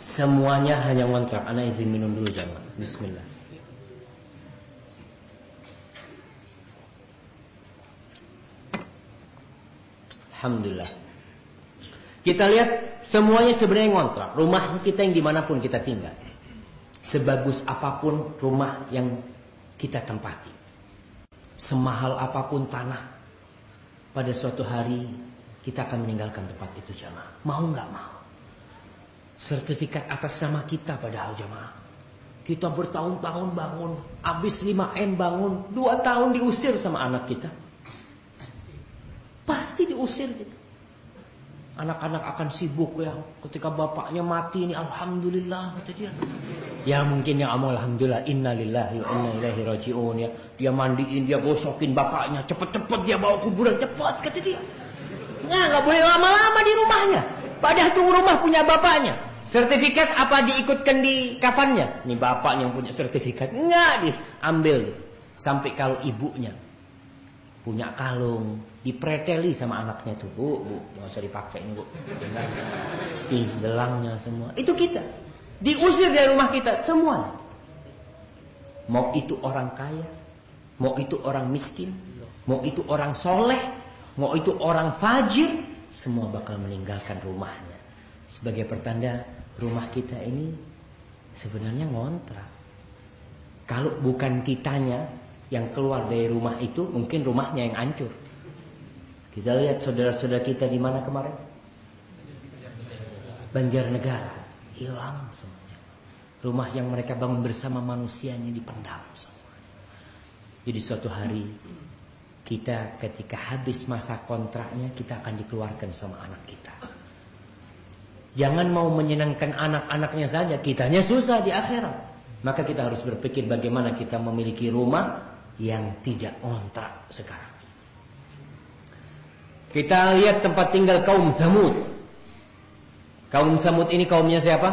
Semuanya hanya ngontrak. Ana izin minum dulu jamaah. Bismillah. Alhamdulillah. Kita lihat semuanya sebenarnya ngontrak. Rumah kita yang di mana pun kita tinggal. Sebagus apa pun rumah yang kita tempati. Semahal apa pun tanah. Pada suatu hari kita akan meninggalkan tempat itu jamaah. Mau nggak mau. Sertifikat atas nama kita padahal jamaah. Kita bertahun-tahun bangun, habis 5M bangun, 2 tahun diusir sama anak kita. Pasti diusir gitu. Anak-anak akan sibuk ya ketika bapaknya mati ini alhamdulillah kata dia. Ya mungkin yang amal alhamdulillah innalillahi wa inna ilaihi rajiun ya. Dia mandiin, dia gosokin bapaknya, cepet-cepet dia bawa kuburan cepat kata dia. Nggak, nggak boleh lama-lama di rumahnya. Padahal tuh rumah punya bapaknya. Sertifikat apa diikutkan di kafannya? Ini bapaknya yang punya sertifikat. Enggak diambil. Sampai kalau ibunya punya kalung, dipreteli sama anaknya tuh. Bu, bu, nggak usah dipakai ini bu. Gelangnya semua. Itu kita. Diusir dari rumah kita semua. Mau itu orang kaya, mau itu orang miskin, mau itu orang soleh, Mau itu orang fajir, semua bakal meninggalkan rumahnya. Sebagai pertanda rumah kita ini sebenarnya ngontrak. Kalau bukan kitanya yang keluar dari rumah itu, mungkin rumahnya yang hancur. Kita lihat saudara-saudara kita di mana kemarin? Banjarnegara, hilang semuanya. Rumah yang mereka bangun bersama manusianya dipendam semua. Jadi suatu hari kita ketika habis masa kontraknya kita akan dikeluarkan sama anak kita. Jangan mau menyenangkan anak-anaknya saja, kitanya susah di akhirat. Maka kita harus berpikir bagaimana kita memiliki rumah yang tidak kontrak sekarang. Kita lihat tempat tinggal kaum Samud. Kaum Samud ini kaumnya siapa?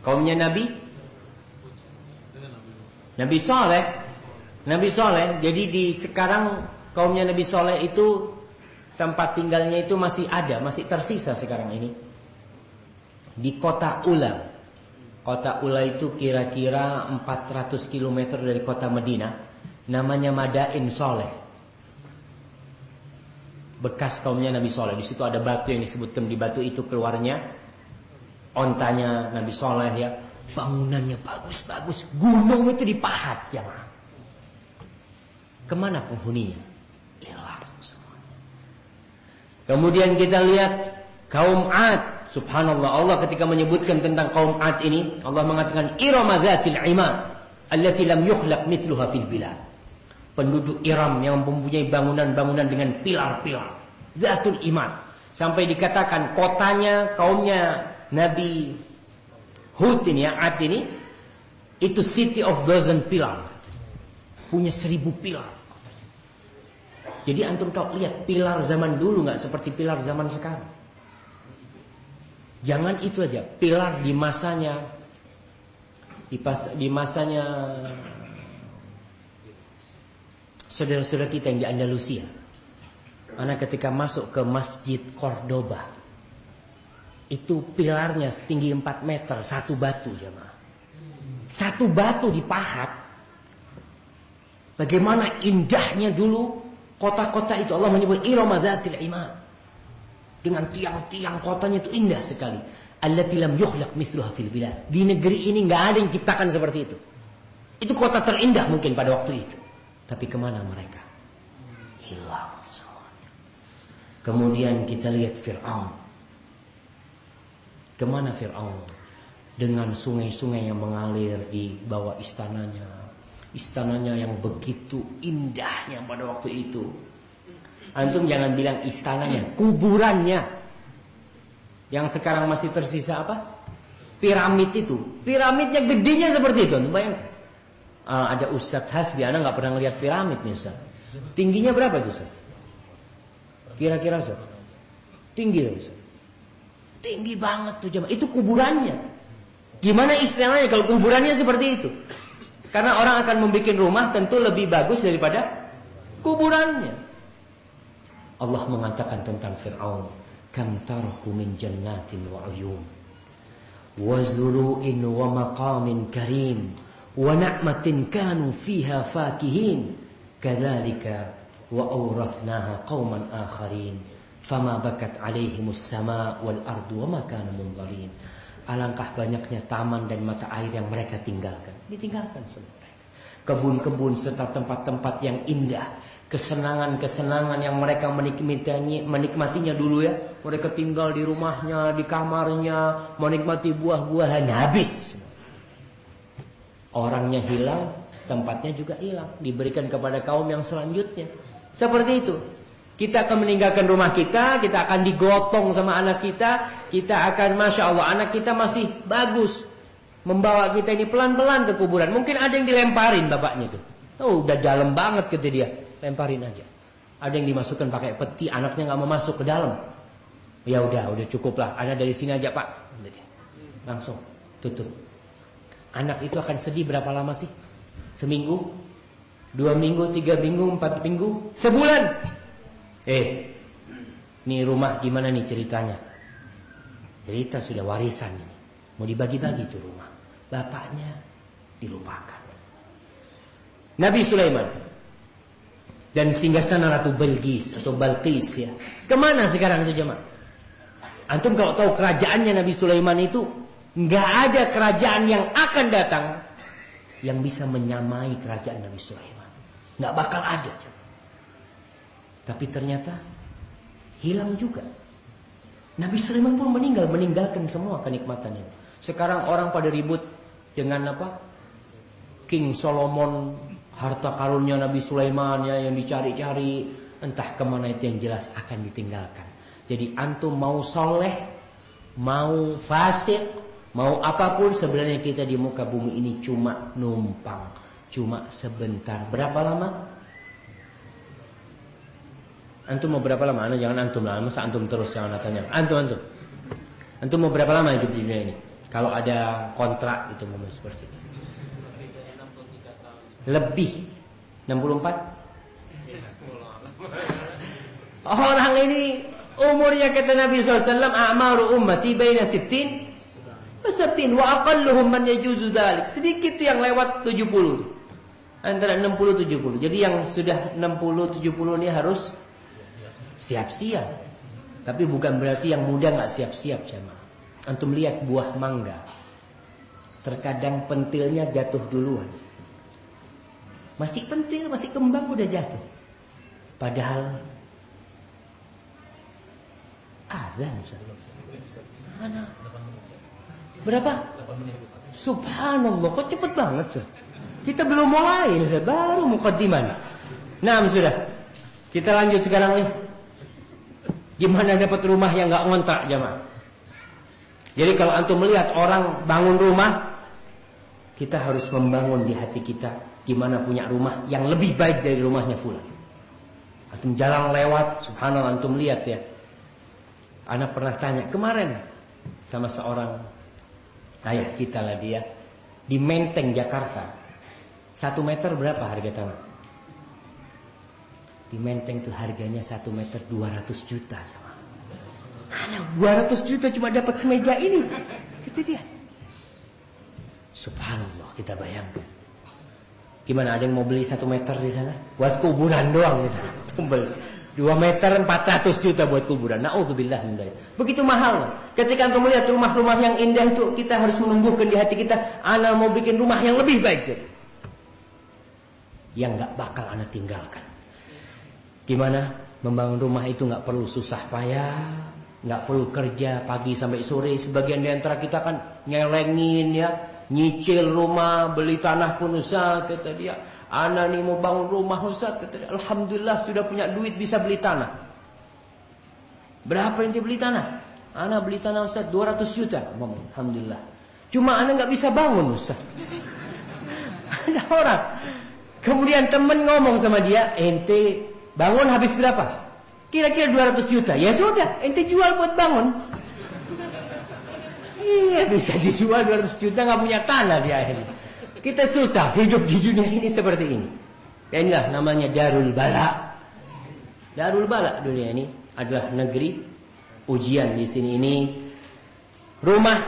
Kaumnya Nabi? Nabi Saleh Nabi Soleh, jadi di sekarang kaumnya Nabi Soleh itu tempat tinggalnya itu masih ada, masih tersisa sekarang ini. Di kota Ula. Kota Ula itu kira-kira 400 km dari kota Medina. Namanya Madain Soleh. Bekas kaumnya Nabi Soleh. Di situ ada batu yang disebutkan di batu itu keluarnya ontanya Nabi Soleh ya. Bangunannya bagus-bagus. Gunung itu dipahat jangan. Ke mana penghuninya? Hilang semuanya. Kemudian kita lihat kaum Ad. Subhanallah Allah ketika menyebutkan tentang kaum Ad ini Allah mengatakan irama dzatil imad allati lam yukhlaq mithluha fil bilad. Penduduk Iram yang mempunyai bangunan-bangunan dengan pilar-pilar. Zatul iman. Sampai dikatakan kotanya kaumnya Nabi Hud ini ya, Ad ini itu city of dozen pilar. Punya seribu pilar. Jadi antum tahu lihat pilar zaman dulu nggak seperti pilar zaman sekarang. Jangan itu aja, pilar di masanya di, pas, di masanya saudara-saudara kita yang di Andalusia. Anak ketika masuk ke Masjid Cordoba, itu pilarnya setinggi 4 meter, satu batu jemaah. Satu batu dipahat. Bagaimana indahnya dulu Kota-kota itu Allah menyebut iramadatil imam. Dengan tiang-tiang kotanya itu indah sekali. Allati lam yukhlaq mithluha fil bilad. Di negeri ini nggak ada yang ciptakan seperti itu. Itu kota terindah mungkin pada waktu itu. Tapi ke mana mereka? Hilang semuanya. Kemudian kita lihat Fir'aun. Ke mana Fir'aun? Dengan sungai-sungai yang mengalir di bawah istananya Istananya yang begitu indahnya pada waktu itu. Antum jangan bilang istananya, kuburannya. Yang sekarang masih tersisa apa? Piramid itu. Piramidnya gedenya seperti itu. Bayangkan. Uh, ada Ustadz Hasbi, Anda nggak pernah lihat piramid nih Ustaz. Tingginya berapa itu Ustaz? Kira-kira Ustaz? Tinggi ya Ustaz? Tinggi banget tuh jemaah. Itu kuburannya. Gimana istilahnya kalau kuburannya seperti itu? Karena orang akan membuat rumah tentu lebih bagus daripada kuburannya. Allah mengatakan tentang Fir'aun. Kam taraku min jannatin wa uyun. Wa zuru'in wa maqamin karim. Wa na'matin kanu fiha fakihin. Kadhalika wa awrathnaha qawman akharin. Fama bakat alaihimus sama wal ardu wa ma kanu. Alangkah banyaknya taman dan mata air yang mereka tinggalkan. Ditinggalkan semua. Kebun-kebun serta tempat-tempat yang indah. Kesenangan-kesenangan yang mereka menikmatinya, menikmatinya dulu ya. Mereka tinggal di rumahnya, di kamarnya, menikmati buah-buahan habis. Orangnya hilang, tempatnya juga hilang. Diberikan kepada kaum yang selanjutnya. Seperti itu. Kita akan meninggalkan rumah kita, kita akan digotong sama anak kita, kita akan masya Allah anak kita masih bagus, membawa kita ini pelan-pelan ke kuburan. Mungkin ada yang dilemparin bapaknya itu. Oh, udah dalam banget gitu dia, lemparin aja. Ada yang dimasukkan pakai peti, anaknya nggak mau masuk ke dalam. Ya udah, udah cukup lah. Anak dari sini aja pak. Langsung tutup. Anak itu akan sedih berapa lama sih? Seminggu, dua minggu, tiga minggu, empat minggu, sebulan. Eh, ini rumah gimana nih ceritanya? Cerita sudah warisan ini. Mau dibagi-bagi tuh rumah. Bapaknya dilupakan. Nabi Sulaiman dan singgasana Ratu Belgis atau Balqis ya. Ke mana sekarang itu jemaah? Antum kalau tahu kerajaannya Nabi Sulaiman itu nggak ada kerajaan yang akan datang yang bisa menyamai kerajaan Nabi Sulaiman. Nggak bakal ada. Tapi ternyata hilang juga. Nabi Sulaiman pun meninggal, meninggalkan semua kenikmatannya. Sekarang orang pada ribut dengan apa? King Solomon, harta karunnya Nabi Sulaiman ya yang dicari-cari, entah ke mana itu yang jelas akan ditinggalkan. Jadi antum mau soleh, mau fasik, mau apa pun sebenarnya kita di muka bumi ini cuma numpang, cuma sebentar. Berapa lama? Antum mau berapa lama? Anda jangan antum lah, masa antum terus jangan tanya. Antum antum. Antum mau berapa lama hidup di dunia ini? Kalau ada kontrak itu mau seperti itu. Lebih 64? Orang ini umurnya kata Nabi SAW A'maru ummati baina sittin Wasabtin wa aqalluhum man yajuzu dalik Sedikit yang lewat 70 Antara 60 70 Jadi yang sudah 60 70 ini harus siap-siap. Tapi bukan berarti yang muda nggak siap-siap jemaah. Antum lihat buah mangga. Terkadang pentilnya jatuh duluan. Masih pentil, masih kembang udah jatuh. Padahal Azan Mana? Berapa? Subhanallah, kok cepet banget sih? Kita belum mulai, baru mukaddiman. Nah, sudah. Kita lanjut sekarang nih. Gimana dapat rumah yang nggak ngontrak jamaah? Jadi kalau antum melihat orang bangun rumah, kita harus membangun di hati kita gimana punya rumah yang lebih baik dari rumahnya fulan. Antum jalan lewat, subhanallah antum lihat ya. Anak pernah tanya kemarin sama seorang ayah kita lah dia di Menteng Jakarta. Satu meter berapa harga tanah? Di Menteng tuh harganya satu meter 200 juta sama. Mana 200 juta cuma dapat semeja ini. Itu dia. Subhanallah kita bayangkan. Gimana ada yang mau beli satu meter di sana? Buat kuburan doang di sana. Tumbel. Dua meter empat ratus juta buat kuburan. Naudzubillah min Begitu mahal. Ketika antum melihat rumah-rumah yang indah itu, kita harus menumbuhkan di hati kita, ana mau bikin rumah yang lebih baik. Yang nggak bakal ana tinggalkan. Gimana? Membangun rumah itu nggak perlu susah payah, nggak perlu kerja pagi sampai sore. Sebagian di antara kita kan nyelengin ya, nyicil rumah, beli tanah pun usah kata dia. Ana nih mau bangun rumah Ustaz kata dia. Alhamdulillah sudah punya duit bisa beli tanah. Berapa yang dia beli tanah? Ana beli tanah Ustaz 200 juta. Alhamdulillah. Cuma ana nggak bisa bangun Ustaz. Ada orang. Kemudian temen ngomong sama dia, ente bangun habis berapa? Kira-kira 200 juta. Ya sudah, ente jual buat bangun. Iya bisa dijual 200 juta nggak punya tanah di akhirnya. Kita susah hidup di dunia ini seperti ini. Ya inilah namanya Darul Bala. Darul Bala dunia ini adalah negeri ujian di sini ini. Rumah,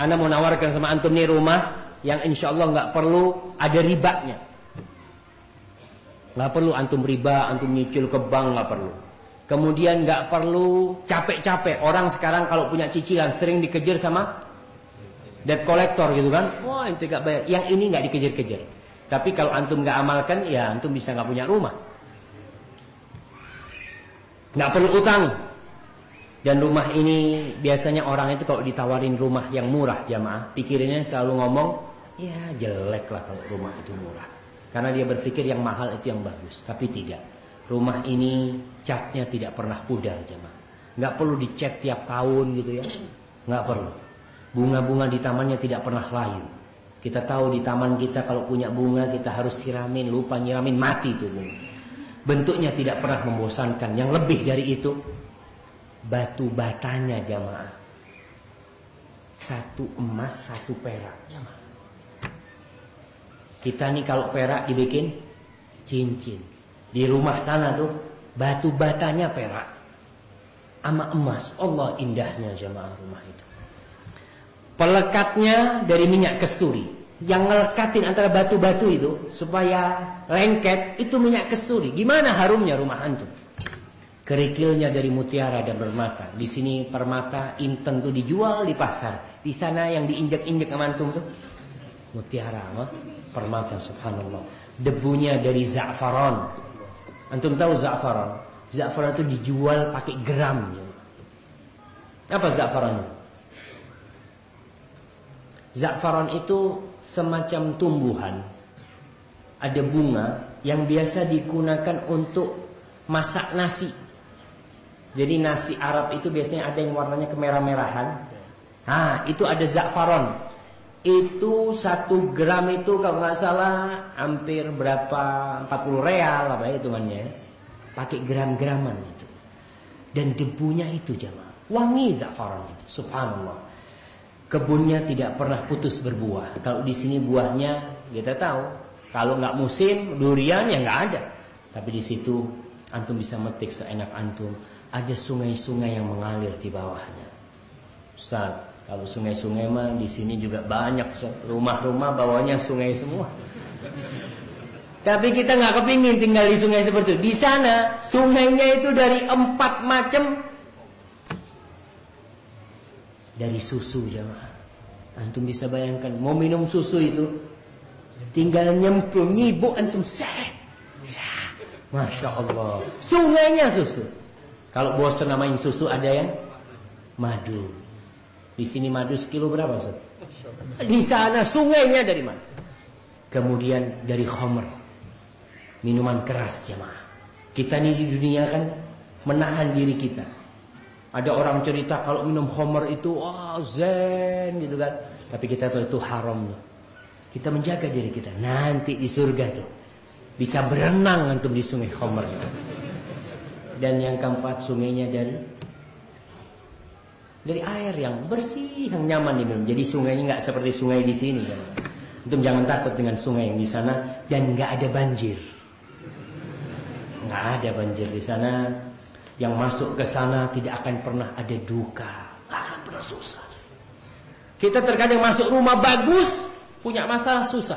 Anda mau nawarkan sama antum nih rumah yang insya Allah nggak perlu ada ribanya. Nggak perlu antum riba, antum nyicil ke bank nggak perlu. Kemudian nggak perlu capek-capek. Orang sekarang kalau punya cicilan sering dikejar sama debt collector gitu kan. Wah, itu gak bayar. Yang ini nggak dikejar-kejar. Tapi kalau antum nggak amalkan, ya antum bisa nggak punya rumah. Nggak perlu utang. Dan rumah ini biasanya orang itu kalau ditawarin rumah yang murah jamaah, pikirannya selalu ngomong, ya jelek lah kalau rumah itu murah. Karena dia berpikir yang mahal itu yang bagus, tapi tidak. Rumah ini catnya tidak pernah pudar jemaah. Nggak perlu dicat tiap tahun gitu ya. Nggak perlu. Bunga-bunga di tamannya tidak pernah layu. Kita tahu di taman kita kalau punya bunga kita harus siramin, lupa nyiramin mati tuh bunga. Bentuknya tidak pernah membosankan. Yang lebih dari itu batu batanya jamaah. Satu emas, satu perak jamaah. Kita nih kalau perak dibikin cincin. Di rumah sana tuh batu batanya perak. Ama emas. Allah indahnya jamaah rumah itu. Pelekatnya dari minyak kesturi. Yang ngelekatin antara batu-batu itu supaya lengket itu minyak kesturi. Gimana harumnya rumah antum? Kerikilnya dari mutiara dan permata. Di sini permata inten tuh dijual di pasar. Di sana yang diinjak-injak sama antum tuh mutiara, apa? permata subhanallah. Debunya dari za'faron. Antum tahu za'faron? Za'faron itu dijual pakai gram. Apa za'faron? Za'faron itu semacam tumbuhan. Ada bunga yang biasa digunakan untuk masak nasi. Jadi nasi Arab itu biasanya ada yang warnanya kemerah-merahan. Nah, itu ada za'faron. Itu satu gram itu kalau nggak salah hampir berapa 40 real apa ya hitungannya. Pakai gram-graman itu. Dan debunya itu jamaah. Wangi za'faron itu. Subhanallah kebunnya tidak pernah putus berbuah. Kalau di sini buahnya kita tahu, kalau nggak musim durian ya nggak ada. Tapi di situ antum bisa metik seenak antum. Ada sungai-sungai yang mengalir di bawahnya. Ustaz, kalau sungai-sungai mah di sini juga banyak. Rumah-rumah bawahnya sungai semua. Tapi kita nggak kepingin tinggal di sungai seperti itu. Di sana sungainya itu dari empat macam dari susu jemaah. Antum bisa bayangkan mau minum susu itu tinggal nyemplung nyibuk antum set. Ya, Masya Allah. Sungainya susu. Kalau bosan namain susu ada yang madu. Di sini madu sekilo berapa Ustaz? Di sana sungainya dari mana? Kemudian dari homer. Minuman keras jemaah. Kita ini di dunia kan menahan diri kita. Ada orang cerita kalau minum homer itu wah oh, zen gitu kan. Tapi kita tahu itu haram tuh. Kita menjaga diri kita. Nanti di surga tuh bisa berenang antum di sungai homer itu. Dan yang keempat sungainya dari dari air yang bersih, yang nyaman diminum. Jadi sungainya nggak seperti sungai di sini. Antum jangan takut dengan sungai yang di sana dan nggak ada banjir. Nggak ada banjir di sana. Yang masuk ke sana tidak akan pernah ada duka, nggak akan pernah susah. Kita terkadang masuk rumah bagus, punya masalah susah.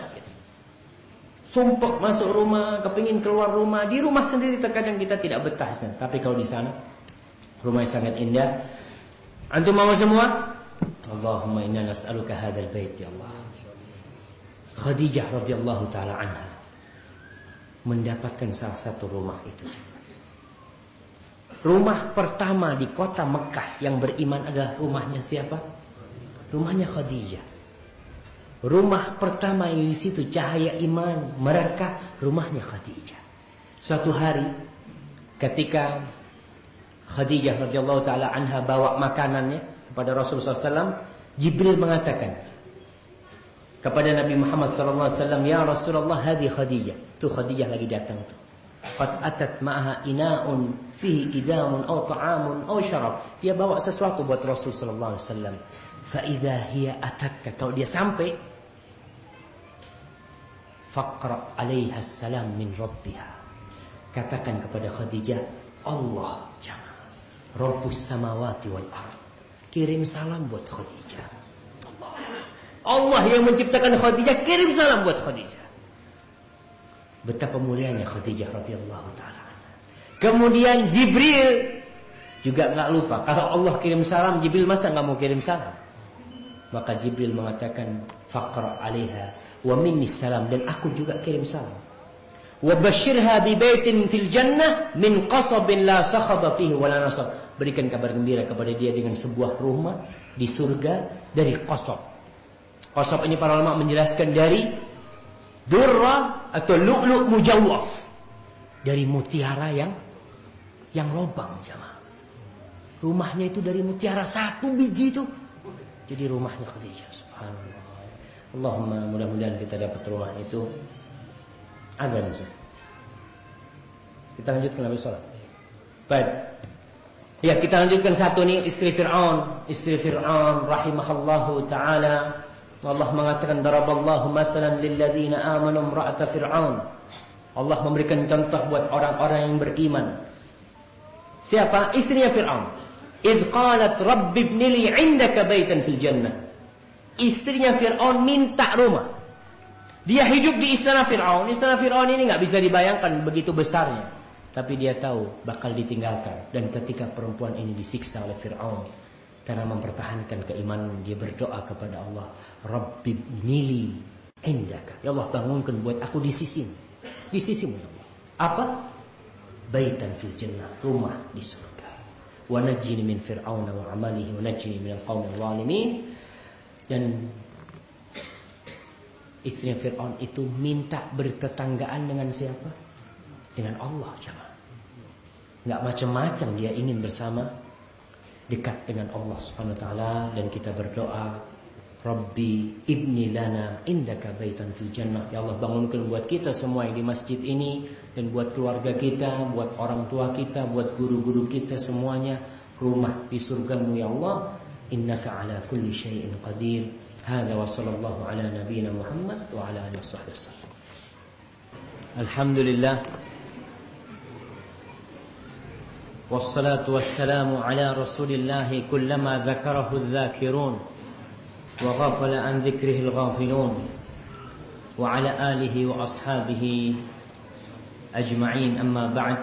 Sumpek masuk rumah, kepingin keluar rumah. Di rumah sendiri terkadang kita tidak betah. Tapi kalau di sana, rumah yang sangat indah. Antum mau semua? Allahumma inna nas'aluka hadzal bait ya Allah. Khadijah radhiyallahu taala anha mendapatkan salah satu rumah itu. Rumah pertama di kota Mekah yang beriman adalah rumahnya siapa? Rumahnya Khadijah. Rumah pertama yang di situ cahaya iman mereka rumahnya Khadijah. Suatu hari ketika Khadijah radhiyallahu taala anha bawa makanannya kepada Rasulullah SAW, Jibril mengatakan kepada Nabi Muhammad SAW, Ya Rasulullah, hadi Khadijah. Tuh Khadijah lagi datang tuh. Qad atat ma'aha ina'un fihi idamun atau ta'amun atau syarab. Dia bawa sesuatu buat Rasul sallallahu alaihi. Fa idza hiya atatka. Kalau dia sampai faqra 'alaiha salam min rabbiha. Katakan kepada Khadijah, Allah. Rabbus samawati wal ard. Kirim salam buat Khadijah. Allah. Yang menciptakan Khadijah kirim salam buat Khadijah. Betapa mulianya Khadijah radhiyallahu taala. Kemudian Jibril juga nggak lupa kalau Allah kirim salam Jibril masa nggak mau kirim salam maka Jibril mengatakan faqra 'alaiha wa minni salam dan aku juga kirim salam. Wa basyirha bi baitin fil jannah min qasabin la sakhaba fihi wa la nasab. Berikan kabar gembira kepada dia dengan sebuah rumah di surga dari qasab. Qasab ini para ulama menjelaskan dari durra atau lu'lu' mujawwaf. Dari mutiara yang yang lobang jemaah. Rumahnya itu dari mutiara satu biji itu. Jadi rumahnya Khadijah subhanallah. Allahumma mudah-mudahan kita dapat rumah itu Ustaz. Kita lanjutkan habis sholat. Baik. Ya kita lanjutkan satu nih istri Fir'aun. Istri Fir'aun rahimahallahu ta'ala. Allah mengatakan daraballahu mathalan lilladzina amanu imra'ata Fir'aun. Allah memberikan contoh buat orang-orang yang beriman. Siapa? Istrinya Fir'aun. Idh qalat rabbi ibnili 'indaka baitan fil jannah. Istrinya Fir'aun minta rumah. Dia hidup di istana Fir'aun. Istana Fir'aun ini nggak bisa dibayangkan begitu besarnya. Tapi dia tahu bakal ditinggalkan. Dan ketika perempuan ini disiksa oleh Fir'aun. Karena mempertahankan keimanan. Dia berdoa kepada Allah. Rabbi nili indaka. Ya Allah bangunkan buat aku di sisi. Di sisimu ya Allah. Apa? Baitan fil jannah. Rumah di surga. Wa najjini min fir'aun wa amalihi wa najjini min al-qawmi dan istrinya Fir'aun itu minta bertetanggaan dengan siapa? Dengan Allah jangan nggak macam-macam dia ingin bersama dekat dengan Allah Subhanahu wa taala dan kita berdoa Rabbi ibni lana indaka baitan fil jannah. Ya Allah bangunkan buat kita semua yang di masjid ini dan buat keluarga kita buat orang tua kita buat guru-guru kita semuanya rumah di surgamu ya Allah. Innaka ala kulli syai'in qadir. Hadza wa sallallahu ala nabiyyina Muhammad wa ala alihi wasallam Alhamdulillah. والصلاة والسلام على رسول الله كلما ذكره الذاكرون وغفل عن ذكره الغافلون وعلى آله وأصحابه أجمعين أما بعد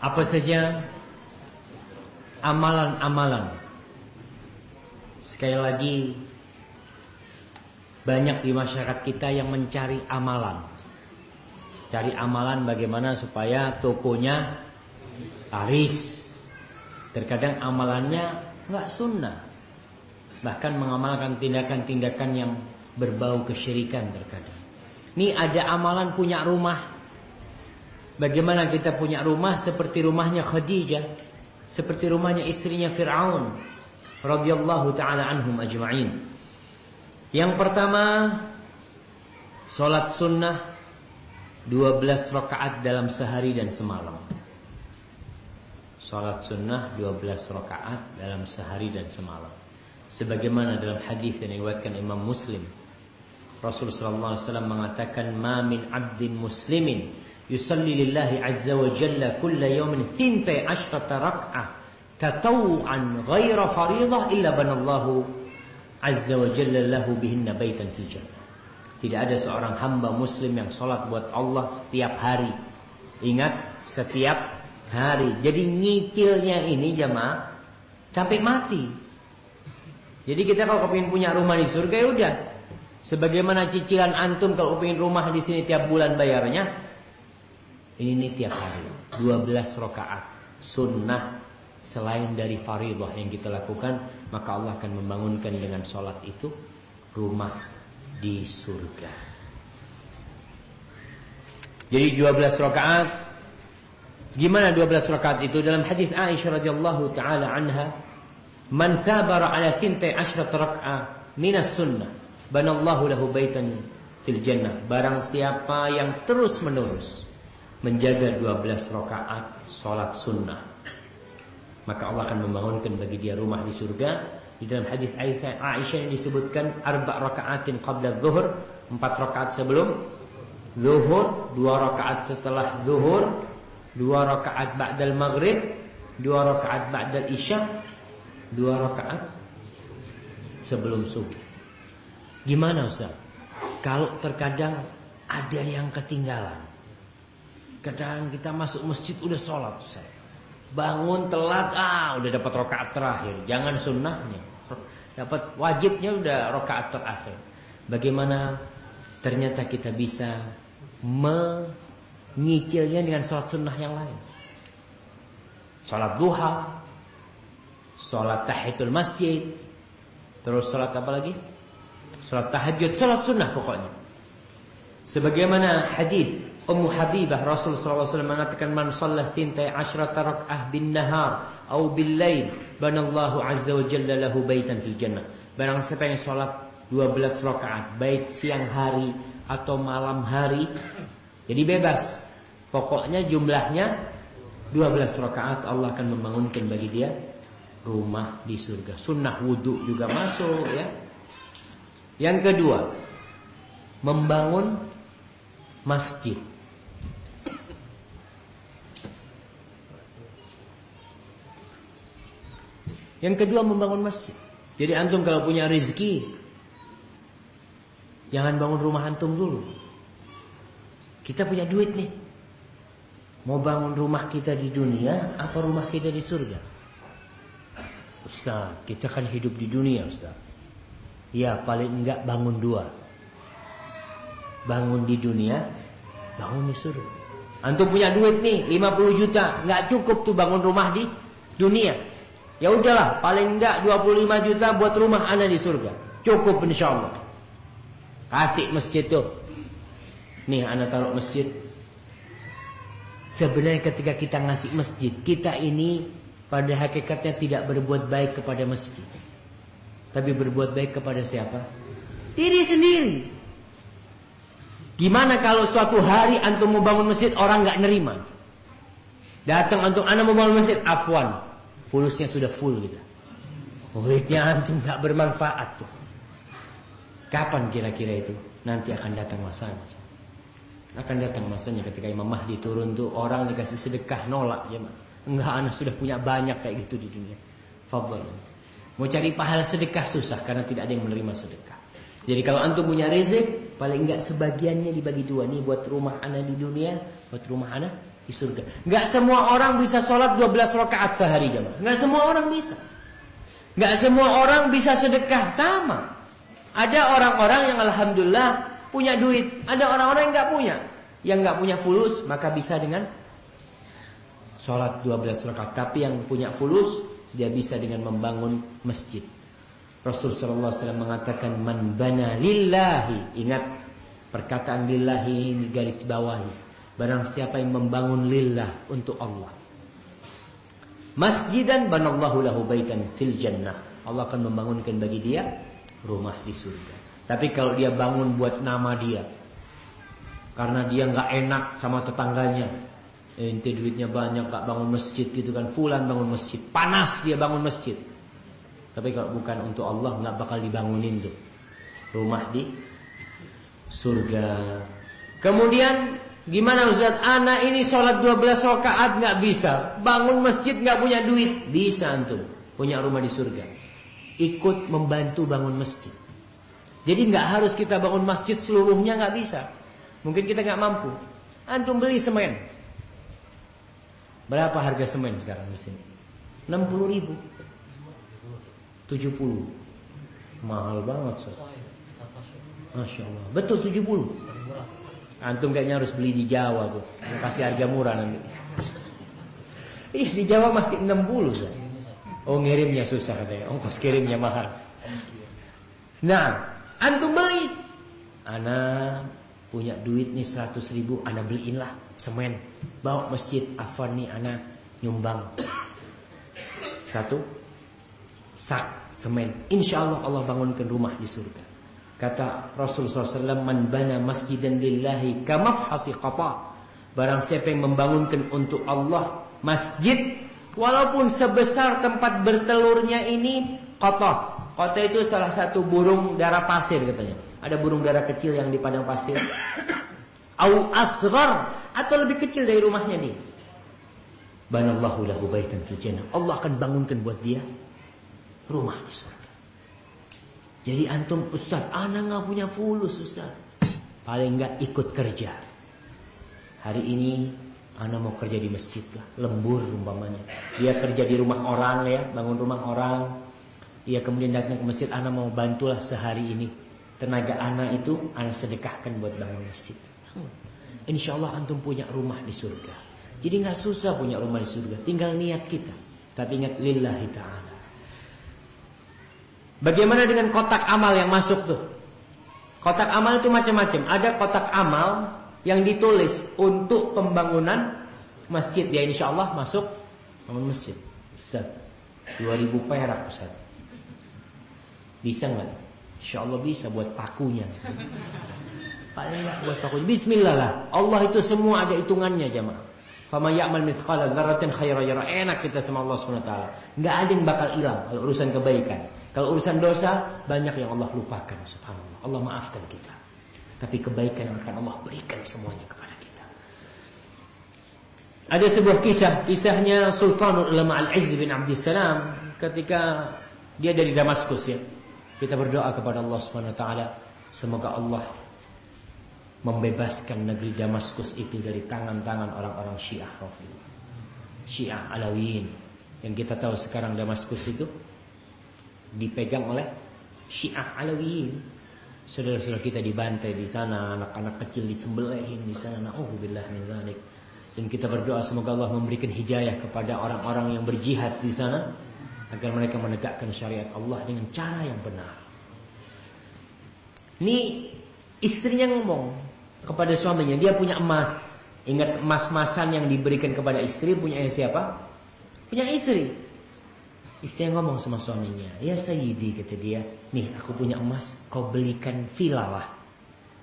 Apa saja amalan-amalan. Sekali lagi banyak di masyarakat kita yang mencari amalan. Cari amalan bagaimana supaya tokonya laris. Terkadang amalannya nggak sunnah. Bahkan mengamalkan tindakan-tindakan yang berbau kesyirikan terkadang. Ini ada amalan punya rumah. Bagaimana kita punya rumah seperti rumahnya Khadijah, seperti rumahnya istrinya Firaun radhiyallahu taala anhum ajma'in. Yang pertama salat sunnah 12 rakaat dalam sehari dan semalam. Salat sunnah 12 rakaat dalam sehari dan semalam. Sebagaimana dalam hadis yang diriwayatkan Imam Muslim Rasul sallallahu alaihi wasallam mengatakan ma min 'abdin muslimin yusalli lillahi azza wa jalla kulla yawmin thintai ashrata rak'ah tatawuan ghaira faridah illa banallahu azza wa jalla lahu bihinna baitan fil jannah. Tidak ada seorang hamba muslim yang sholat buat Allah setiap hari. Ingat, setiap hari. Jadi nyicilnya ini jemaah sampai mati. Jadi kita kalau kepingin punya rumah di surga ya udah Sebagaimana cicilan antum kalau ingin rumah di sini tiap bulan bayarnya, ini tiap hari 12 rakaat sunnah selain dari faridah yang kita lakukan, maka Allah akan membangunkan dengan sholat itu rumah di surga. Jadi 12 rakaat Gimana 12 rakaat itu dalam hadis Aisyah radhiyallahu taala anha, "Man thabara ala 12 rak'ah minas sunnah." Banallahu lahu baitan fil jannah. Barang siapa yang terus menerus menjaga 12 rakaat salat sunnah. Maka Allah akan membangunkan bagi dia rumah di surga. Di dalam hadis Aisyah yang disebutkan arba rakaatin qabla zuhur, empat rakaat sebelum zuhur, dua rakaat setelah zuhur, dua rakaat ba'dal maghrib, dua rakaat ba'dal isya, dua rakaat sebelum subuh. Gimana Ustaz? Kalau terkadang ada yang ketinggalan. Kadang kita masuk masjid udah sholat Ustaz. Bangun telat, ah udah dapat rokaat terakhir. Jangan sunnahnya. Dapat wajibnya udah rokaat terakhir. Bagaimana ternyata kita bisa menyicilnya dengan sholat sunnah yang lain. Sholat duha, sholat tahiyatul masjid, terus sholat apa lagi? Salat tahajud, salat sunnah pokoknya. Sebagaimana hadis Ummu Habibah Rasul SAW mengatakan man shalla thintai asyrata rak'ah bin nahar au bil lail banallahu azza wa jalla lahu baitan fil jannah. Barang siapa yang salat 12 rakaat baik siang hari atau malam hari jadi bebas. Pokoknya jumlahnya 12 rakaat Allah akan membangunkan bagi dia rumah di surga. Sunnah wudhu juga masuk ya. Yang kedua, membangun masjid. Yang kedua membangun masjid. Jadi antum kalau punya rezeki Jangan bangun rumah antum dulu. Kita punya duit nih. Mau bangun rumah kita di dunia Apa rumah kita di surga? Ustaz kita kan hidup di dunia Ustaz. Ya paling enggak bangun dua. Bangun di dunia Bangun di surga. Antum punya duit nih 50 juta. Enggak cukup tuh bangun rumah di dunia Ya udahlah paling enggak 25 juta buat rumah anda di surga Cukup insya Allah Kasih masjid tuh Nih anda taruh masjid Sebenarnya ketika kita ngasih masjid Kita ini pada hakikatnya tidak berbuat baik kepada masjid tapi berbuat baik kepada siapa? Diri sendiri. Gimana kalau suatu hari antum mau bangun masjid orang nggak nerima? Datang antum anak mau bangun masjid, afwan. Fulusnya sudah full gitu. Muridnya antum nggak bermanfaat tuh. Kapan kira-kira itu? Nanti akan datang masanya. Akan datang masanya ketika Imam Mahdi turun tuh orang dikasih sedekah nolak ya Enggak anak sudah punya banyak kayak gitu di dunia. Fadhal. Mau cari pahala sedekah susah karena tidak ada yang menerima sedekah. Jadi kalau antum punya rezeki, paling enggak sebagiannya dibagi dua nih buat rumah anak di dunia, buat rumah anak di surga. Enggak semua orang bisa sholat 12 rakaat sehari jemaah. Enggak semua orang bisa. Enggak semua orang bisa sedekah sama. Ada orang-orang yang alhamdulillah punya duit, ada orang-orang yang enggak punya. Yang enggak punya fulus maka bisa dengan Sholat 12 rakaat. Tapi yang punya fulus, dia bisa dengan membangun masjid. Rasul sallallahu alaihi wasallam mengatakan man bana lillahi. Ingat perkataan lillahi ini garis bawahi. Barang siapa yang membangun lillah untuk Allah. Masjidan banallahu lahu baitan fil jannah. Allah akan membangunkan bagi dia rumah di surga. Tapi kalau dia bangun buat nama dia, karena dia nggak enak sama tetangganya, ente duitnya banyak nggak bangun masjid gitu kan, fulan bangun masjid, panas dia bangun masjid. Tapi kalau bukan untuk Allah nggak bakal dibangunin tuh rumah di surga. Kemudian gimana Ustaz? Anak ini sholat 12 rakaat nggak bisa, bangun masjid nggak punya duit, bisa antum punya rumah di surga. Ikut membantu bangun masjid. Jadi nggak harus kita bangun masjid seluruhnya nggak bisa. Mungkin kita nggak mampu. Antum beli semen. Berapa harga semen sekarang di sini? 60 ribu. 70. Mahal banget so. Masya Allah. Betul 70. Antum kayaknya harus beli di Jawa tuh. Kasih harga murah nanti. Ih di Jawa masih 60 so. Oh ngirimnya susah katanya. Ongkos kirimnya mahal. Nah, Antum beli. Ana punya duit nih 100 ribu, ana beliin lah semen. Bawa masjid, Afan nih ana nyumbang. Satu sak semen. Insya Allah Allah bangunkan rumah di surga. Kata Rasulullah SAW, Man bana masjidan lillahi kamafhasi qata. Barang siapa yang membangunkan untuk Allah masjid, walaupun sebesar tempat bertelurnya ini qata, Kota itu salah satu burung darah pasir katanya. Ada burung darah kecil yang di padang pasir. Au asghar atau lebih kecil dari rumahnya nih. Banallahu lahu baitan fil jannah. Allah akan bangunkan buat dia rumah di surga. Jadi antum Ustaz, anak nggak punya fulus Ustaz. Paling nggak ikut kerja. Hari ini anak mau kerja di masjid lah, lembur umpamanya. Dia kerja di rumah orang ya, bangun rumah orang, ia kemudian datang ke masjid, anak mau bantulah sehari ini. Tenaga anak itu anak sedekahkan buat bangun masjid. Hmm. Insya Allah antum punya rumah di surga. Jadi nggak susah punya rumah di surga, tinggal niat kita. Tapi ingat lillahi ta'ala. Bagaimana dengan kotak amal yang masuk tuh? Kotak amal itu macam-macam. Ada kotak amal yang ditulis untuk pembangunan masjid. Ya insya Allah masuk bangun masjid. Ustaz, 2000 perak Ustaz. Bisa nggak? Insya Allah bisa buat pakunya. Paling nggak buat pakunya. Bismillah lah. Allah itu semua ada hitungannya jemaah. Fama ya'mal mithqala dzarratin khairan. Enak kita sama Allah Subhanahu wa taala. Enggak ada yang bakal hilang kalau urusan kebaikan. Kalau urusan dosa banyak yang Allah lupakan subhanallah. Allah maafkan kita. Tapi kebaikan yang akan Allah berikan semuanya kepada kita. Ada sebuah kisah, kisahnya Sultanul Ulama Al-Izz bin Abdussalam ketika dia dari Damaskus ya. Kita berdoa kepada Allah Subhanahu wa taala semoga Allah membebaskan negeri Damaskus itu dari tangan-tangan orang-orang Syiah. Syiah Alawiyin yang kita tahu sekarang Damaskus itu dipegang oleh Syiah Alawiyin. Saudara-saudara kita dibantai di sana, anak-anak kecil disembelihin di sana. Nauzubillah min dzalik. Dan kita berdoa semoga Allah memberikan hidayah kepada orang-orang yang berjihad di sana agar mereka menegakkan syariat Allah dengan cara yang benar. Ini istrinya ngomong kepada suaminya, dia punya emas. Ingat emas-emasan yang diberikan kepada istri punya siapa? Punya istri. Istri yang ngomong sama suaminya, "Ya Sayyidi," kata dia, "Nih, aku punya emas, kau belikan villa lah."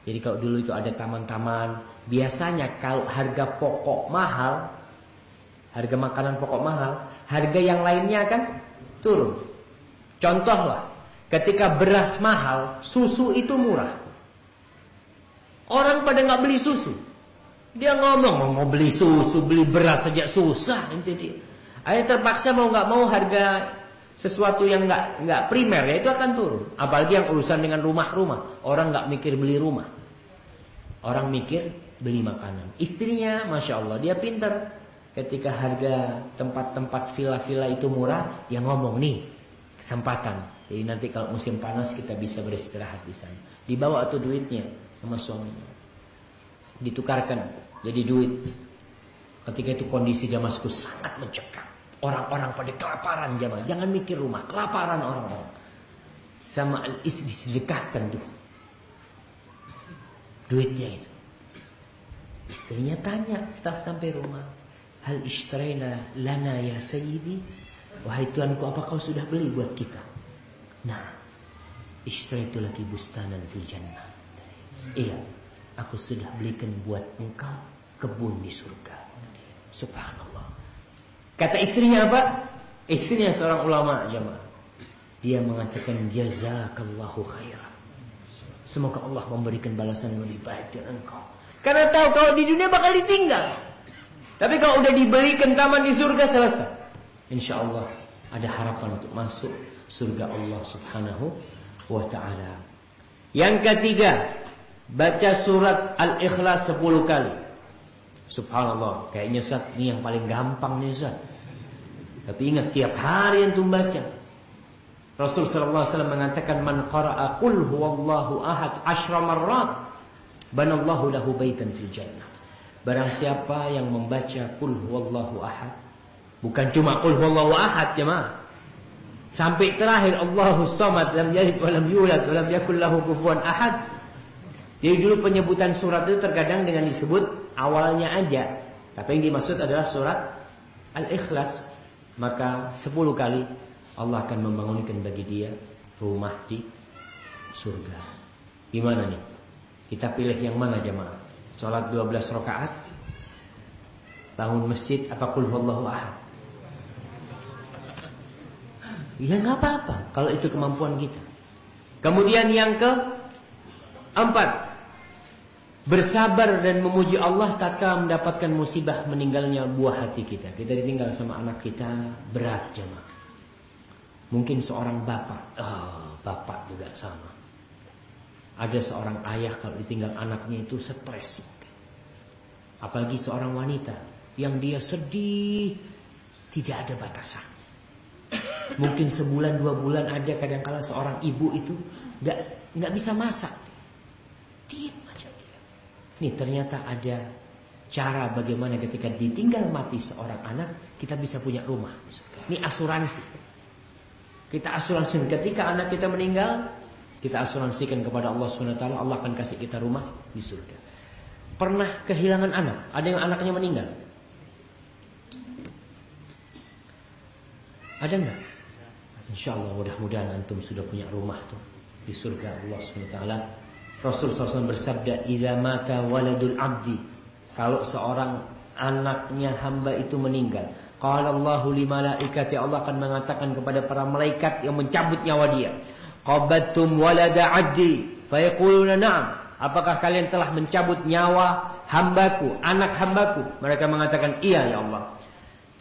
Jadi kalau dulu itu ada taman-taman, biasanya kalau harga pokok mahal, harga makanan pokok mahal, harga yang lainnya kan turun. Contohlah, ketika beras mahal, susu itu murah. Orang pada nggak beli susu. Dia ngomong mau beli susu, beli beras saja susah inti dia. Akhirnya terpaksa mau nggak mau harga sesuatu yang nggak nggak primer ya itu akan turun. Apalagi yang urusan dengan rumah-rumah, orang nggak mikir beli rumah, orang mikir beli makanan. Istrinya, masya Allah, dia pintar. Ketika harga tempat-tempat villa-villa itu murah, dia ngomong nih kesempatan. Jadi nanti kalau musim panas kita bisa beristirahat di sana. Dibawa tuh duitnya sama suaminya. Ditukarkan jadi duit. Ketika itu kondisi Damaskus sangat mencekam. Orang-orang pada kelaparan jamaah. Jangan mikir rumah, kelaparan orang-orang. Sama al-is disedekahkan tuh. Duitnya itu. Istrinya tanya setelah sampai rumah. Hal ishtraina lana ya sayyidi? Wahai tuanku apa kau sudah beli buat kita? Nah, ishtraitu lagi bustanan fil jannah. Iya, aku sudah belikan buat engkau kebun di surga. Subhanallah. Kata istrinya apa? Istrinya seorang ulama jemaah. Dia mengatakan jazakallahu khairan. Semoga Allah memberikan balasan yang lebih baik dengan engkau. Karena tahu kalau di dunia bakal ditinggal. Tapi kalau udah diberikan taman di surga selesai. Insya Allah ada harapan untuk masuk surga Allah subhanahu wa ta'ala. Yang ketiga, baca surat Al-Ikhlas 10 kali. Subhanallah, kayaknya Ustaz ini yang paling gampang nih Ustaz. Tapi ingat tiap hari yang baca. Rasul sallallahu alaihi wasallam mengatakan man qara'a qul huwallahu ahad asyra marrat banallahu lahu baitan fil jannah. Barang siapa yang membaca qul huwallahu ahad bukan cuma qul huwallahu ahad jemaah. Sampai terakhir Allahu samad lam yalid wa lam yulad wa lam yakul lahu kufuwan ahad. Jadi dulu penyebutan surat itu terkadang dengan disebut awalnya aja. Tapi yang dimaksud adalah surat Al-Ikhlas. Maka 10 kali Allah akan membangunkan bagi dia rumah di surga. Gimana nih? Kita pilih yang mana jemaah? Salat 12 rakaat? Bangun masjid apa kul huwallahu ahad? Ya nggak apa-apa kalau itu kemampuan kita. Kemudian yang ke empat Bersabar dan memuji Allah tatkala mendapatkan musibah meninggalnya buah hati kita. Kita ditinggal sama anak kita berat jemaah. Mungkin seorang bapak, oh, bapak juga sama. Ada seorang ayah kalau ditinggal anaknya itu stres. Apalagi seorang wanita yang dia sedih tidak ada batasan. Mungkin sebulan dua bulan ada kadang-kala seorang ibu itu nggak nggak bisa masak. Dia Nih ternyata ada cara bagaimana ketika ditinggal mati seorang anak kita bisa punya rumah. Ini asuransi. Kita asuransi ketika anak kita meninggal, kita asuransikan kepada Allah wa Allah akan kasih kita rumah di surga. Pernah kehilangan anak? Ada yang anaknya meninggal? Ada enggak? Insya Allah mudah-mudahan antum sudah punya rumah tuh di surga Allah wa Rasul SAW bersabda, "Idza mata waladul abdi." Kalau seorang anaknya hamba itu meninggal, qala Allahu li malaikati Allah akan mengatakan kepada para malaikat yang mencabut nyawa dia, "Qabattum walada abdi?" Fayaquluna na'am. Apakah kalian telah mencabut nyawa hambaku, anak hambaku? Mereka mengatakan, "Iya ya Allah."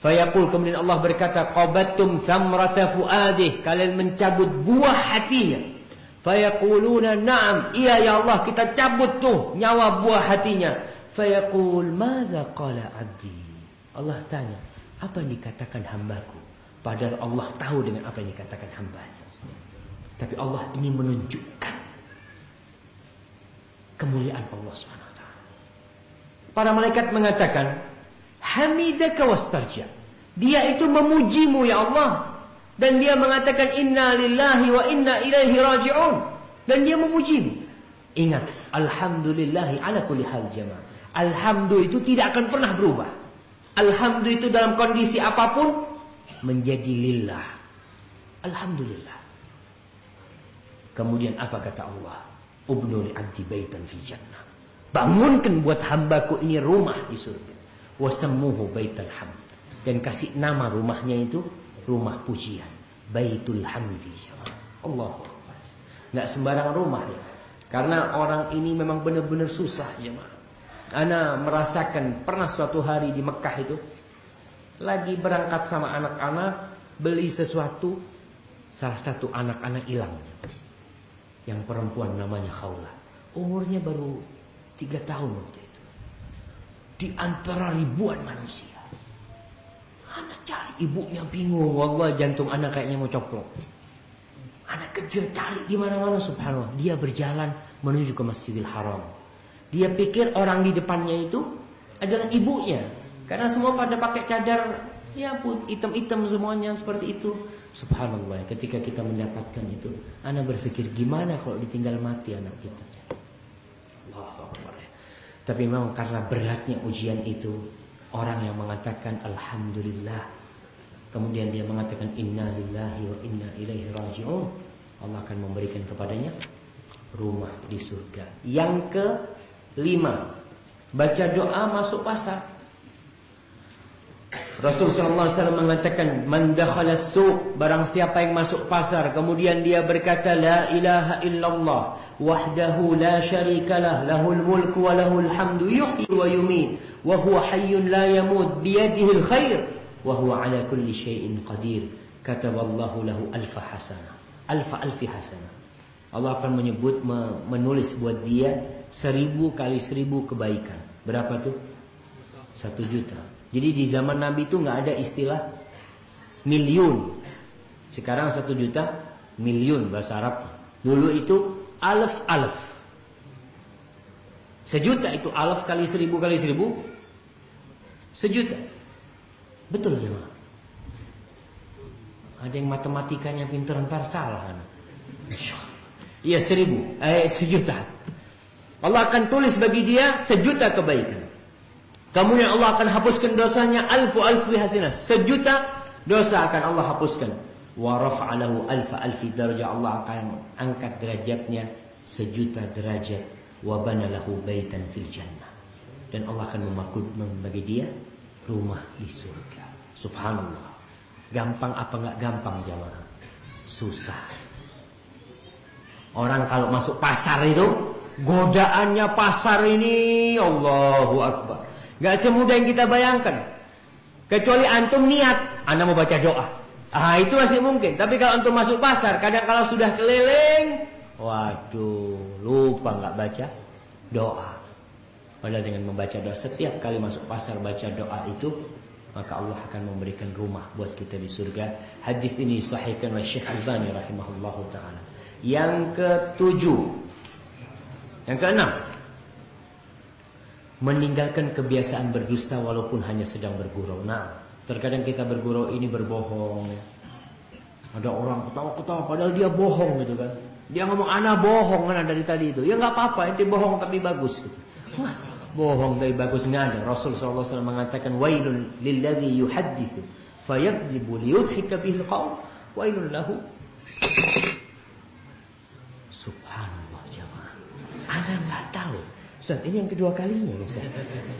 Fayaqul kemudian Allah berkata, "Qabattum thamrata fuadih." Kalian mencabut buah hatinya. Fayaquluna na'am. Iya ya Allah kita cabut tuh nyawa buah hatinya. Fayaqul madza qala abdi. Allah tanya, apa yang dikatakan hambaku? Padahal Allah tahu dengan apa yang dikatakan hambanya. Tapi Allah ingin menunjukkan kemuliaan Allah SWT. Para malaikat mengatakan, Hamidaka wastarja. Dia itu memujimu ya Allah dan dia mengatakan inna lillahi wa inna ilaihi raji'un. Dan dia memuji ingat alhamdulillahi ala kulli hal jamaah alhamdulillah itu tidak akan pernah berubah. Alhamdulillah itu dalam kondisi apa pun menjadi lillah. Alhamdulillah. Kemudian apa kata Allah? Ubnu li abdi baitan fi jannah. Bangunkan buat hambaku ini rumah di surga. Wasammuhu baital hamd. Dan kasih nama rumahnya itu rumah pujian. Baitul Hamdi. Allah. Nggak sembarang rumah ya. Karena orang ini memang benar-benar susah jemaah. Ana merasakan pernah suatu hari di Mekah itu lagi berangkat sama anak-anak beli sesuatu salah satu anak-anak hilang yang perempuan namanya Khawla umurnya baru tiga tahun waktu itu di antara ribuan manusia Anak cari ibunya bingung, wallah jantung anak kayaknya mau coplok. Anak kecil cari di mana-mana subhanallah. Dia berjalan menuju ke Masjidil Haram. Dia pikir orang di depannya itu adalah ibunya. Karena semua pada pakai cadar ya put hitam-hitam semuanya seperti itu. Subhanallah, ketika kita mendapatkan itu, anak berpikir gimana kalau ditinggal mati anak kita. Tapi memang karena beratnya ujian itu, orang yang mengatakan alhamdulillah, kemudian dia mengatakan inna lillahi wa inna ilaihi raji'un, Allah akan memberikan kepadanya rumah di surga. Yang kelima, baca doa masuk pasar. Rasulullah SAW mengatakan Man dakhala suq Barang siapa yang masuk pasar Kemudian dia berkata La ilaha illallah Wahdahu la syarikalah Lahul mulku wa lahul hamdu Yuhyi wa yumit Wa huwa hayyun la yamud Biyadihil khair Wa huwa ala kulli syai'in qadir Kataballahu lahu alfa hasanah Alfa alfi hasanah Allah akan menyebut Menulis buat dia Seribu kali seribu kebaikan. Berapa tuh? Satu juta jadi di zaman Nabi itu nggak ada istilah miliun. Sekarang satu juta miliun bahasa Arab. Dulu itu alf alf. Sejuta itu alf kali seribu kali seribu. Sejuta. Betul ya Ada yang matematikanya pintar ntar salah. Iya seribu, eh sejuta. Allah akan tulis bagi dia sejuta kebaikan. Kemudian Allah akan hapuskan dosanya alfu alfi hasanah. Sejuta dosa akan Allah hapuskan. Wa rafa'alahu alfa alfi darajah. Allah akan angkat derajatnya sejuta derajat. Wa banalahu baitan fil jannah. Dan Allah akan memakut bagi dia rumah di surga. Subhanallah. Gampang apa enggak gampang jamaah? Susah. Orang kalau masuk pasar itu godaannya pasar ini Allahu Akbar. Gak semudah yang kita bayangkan. Kecuali antum niat, anda mau baca doa. Ah itu masih mungkin. Tapi kalau antum masuk pasar, kadang kalau sudah keliling, waduh, lupa nggak baca doa. Padahal dengan membaca doa setiap kali masuk pasar baca doa itu, maka Allah akan memberikan rumah buat kita di surga. Hadis ini disahihkan oleh Syekh Albani rahimahullah taala. Yang ketujuh, yang keenam, meninggalkan kebiasaan berdusta walaupun hanya sedang bergurau. Nah, terkadang kita bergurau ini berbohong. Ada orang ketawa-ketawa padahal dia bohong gitu kan. Dia ngomong anak bohong kan dari tadi itu. Ya nggak apa-apa, itu bohong tapi bagus. Gitu. bohong tapi bagus nggak ada. Rasul SAW mengatakan wailun lilladzi yuhadditsu fayakdzibu liyudhika bihil qaum wailun lahu. Subhanallah jemaah. Anda nggak tahu Ustaz, ini yang kedua kalinya Ustaz.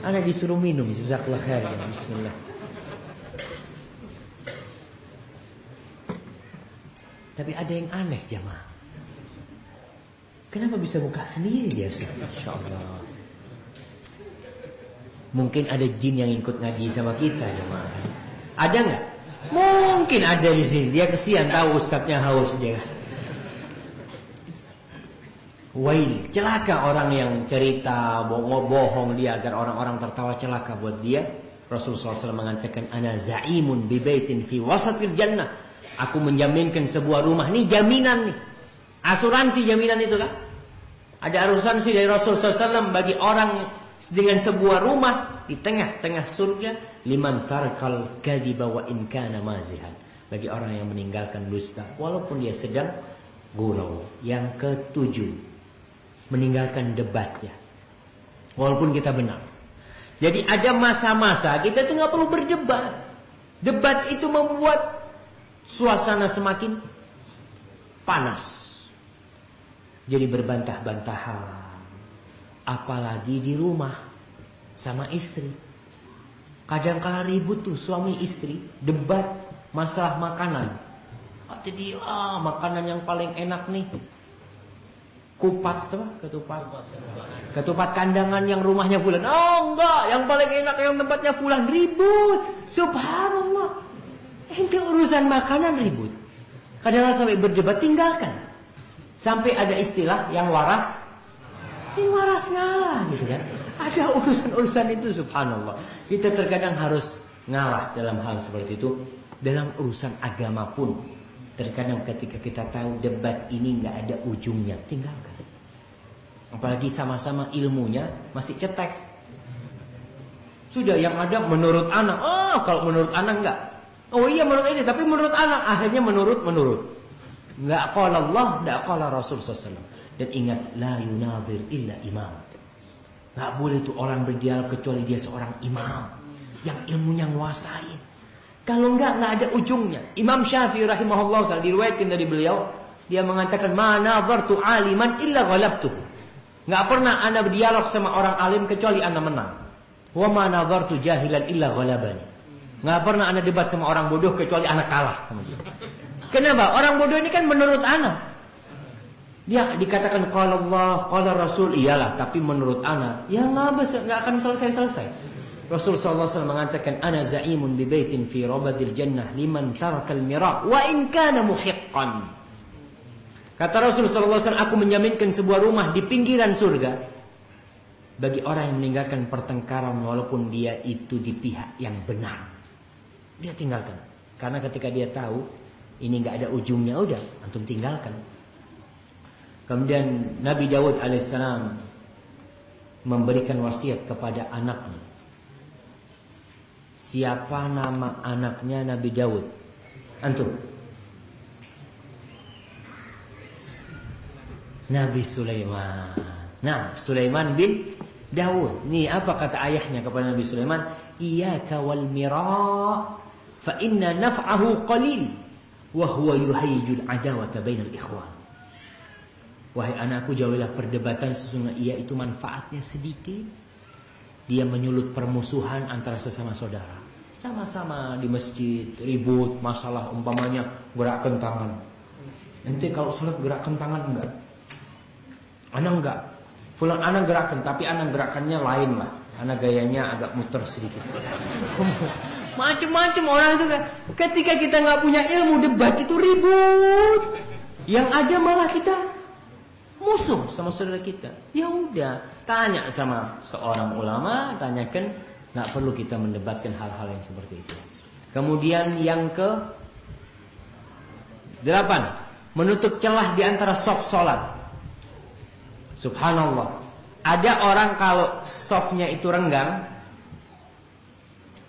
Anak disuruh minum, jazakallah khair. Bismillah. Tapi ada yang aneh jamaah. Kenapa bisa buka sendiri dia Ustaz? Allah. Mungkin ada jin yang ikut ngaji sama kita jamaah. Ada nggak? Mungkin ada di sini. Dia kesian tahu ustadznya haus dia. Wail, celaka orang yang cerita bohong-bohong dia agar orang-orang tertawa celaka buat dia. Rasulullah SAW mengatakan, Ana za'imun bibaitin fi wasatil jannah. Aku menjaminkan sebuah rumah. Ini jaminan nih. Asuransi jaminan itu kan. Ada asuransi dari Rasulullah SAW bagi orang dengan sebuah rumah di tengah-tengah surga. Liman tarkal kadiba wa inkana mazihan. Bagi orang yang meninggalkan dusta. Walaupun dia sedang gurau. Yang ketujuh meninggalkan debatnya. Walaupun kita benar. Jadi ada masa-masa kita tuh nggak perlu berdebat. Debat itu membuat suasana semakin panas. Jadi berbantah-bantahan. Apalagi di rumah sama istri. Kadang kala ribut tuh suami istri debat masalah makanan. Kata dia, ah makanan yang paling enak nih Kupat tuh, ketupat. Ketupat kandangan yang rumahnya fulan. Oh enggak, yang paling enak yang tempatnya fulan ribut. Subhanallah. Itu urusan makanan ribut. Kadang sampai berdebat tinggalkan. Sampai ada istilah yang waras sing waras ngalah gitu kan. Ada urusan-urusan itu subhanallah. Kita terkadang harus ngalah dalam hal seperti itu. Dalam urusan agama pun Terkadang ketika kita tahu debat ini nggak ada ujungnya, tinggalkan. Apalagi sama-sama ilmunya masih cetek. Sudah yang ada menurut anak. Oh, kalau menurut anak enggak. Oh iya menurut ini, tapi menurut anak akhirnya menurut menurut. Enggak qala Allah, enggak qala Rasul sallallahu Dan ingat la yunazir illa imam. Enggak boleh itu orang berdialog kecuali dia seorang imam yang ilmunya nguasain. Kalau enggak enggak ada ujungnya. Imam Syafi'i rahimahullah kalau diriwayatkan dari beliau, dia mengatakan mana nazartu aliman illa ghalabtu. Enggak pernah anda berdialog sama orang alim kecuali anda menang. Wa ma nadhartu jahilan illa ghalabani. Enggak pernah anak debat sama orang bodoh kecuali anak kalah sama dia. Kenapa? Orang bodoh ini kan menurut anak. Dia dikatakan qala Allah, qala Rasul, iyalah, tapi menurut anak, ya enggak akan selesai-selesai. Rasul sallallahu alaihi mengatakan ana za'imun bi baitin fi rabadil jannah liman tarakal mira wa in kana muhiqqan. Kata Rasul sallallahu alaihi aku menjaminkan sebuah rumah di pinggiran surga bagi orang yang meninggalkan pertengkaran walaupun dia itu di pihak yang benar. Dia tinggalkan. Karena ketika dia tahu ini nggak ada ujungnya udah antum tinggalkan. Kemudian Nabi Dawud alaihissalam memberikan wasiat kepada anaknya. Siapa nama anaknya Nabi Dawud? Antum? Nabi Sulaiman. Nah, Sulaiman bin Daud. Ini apa kata ayahnya kepada Nabi Sulaiman? Iyaka wal mira fa inna naf'ahu qalil wa huwa yuhayyijul adawata bainal ikhwan. Wahai anakku jauhilah perdebatan sesungguhnya ia itu manfaatnya sedikit. Dia menyulut permusuhan antara sesama saudara. Sama-sama di masjid ribut masalah umpamanya gerakkan tangan. Nanti kalau sholat gerakkan tangan enggak? Anak enggak Fulan anak gerakan, tapi anak gerakannya lain lah. Anak gayanya agak muter sedikit. Macam-macam orang itu kan. Ketika kita nggak punya ilmu debat itu ribut. Yang ada malah kita musuh sama saudara kita. Ya udah, tanya sama seorang ulama, tanyakan. Nggak perlu kita mendebatkan hal-hal yang seperti itu. Kemudian yang ke delapan, menutup celah di antara soft solat. Subhanallah. Ada orang kalau softnya itu renggang,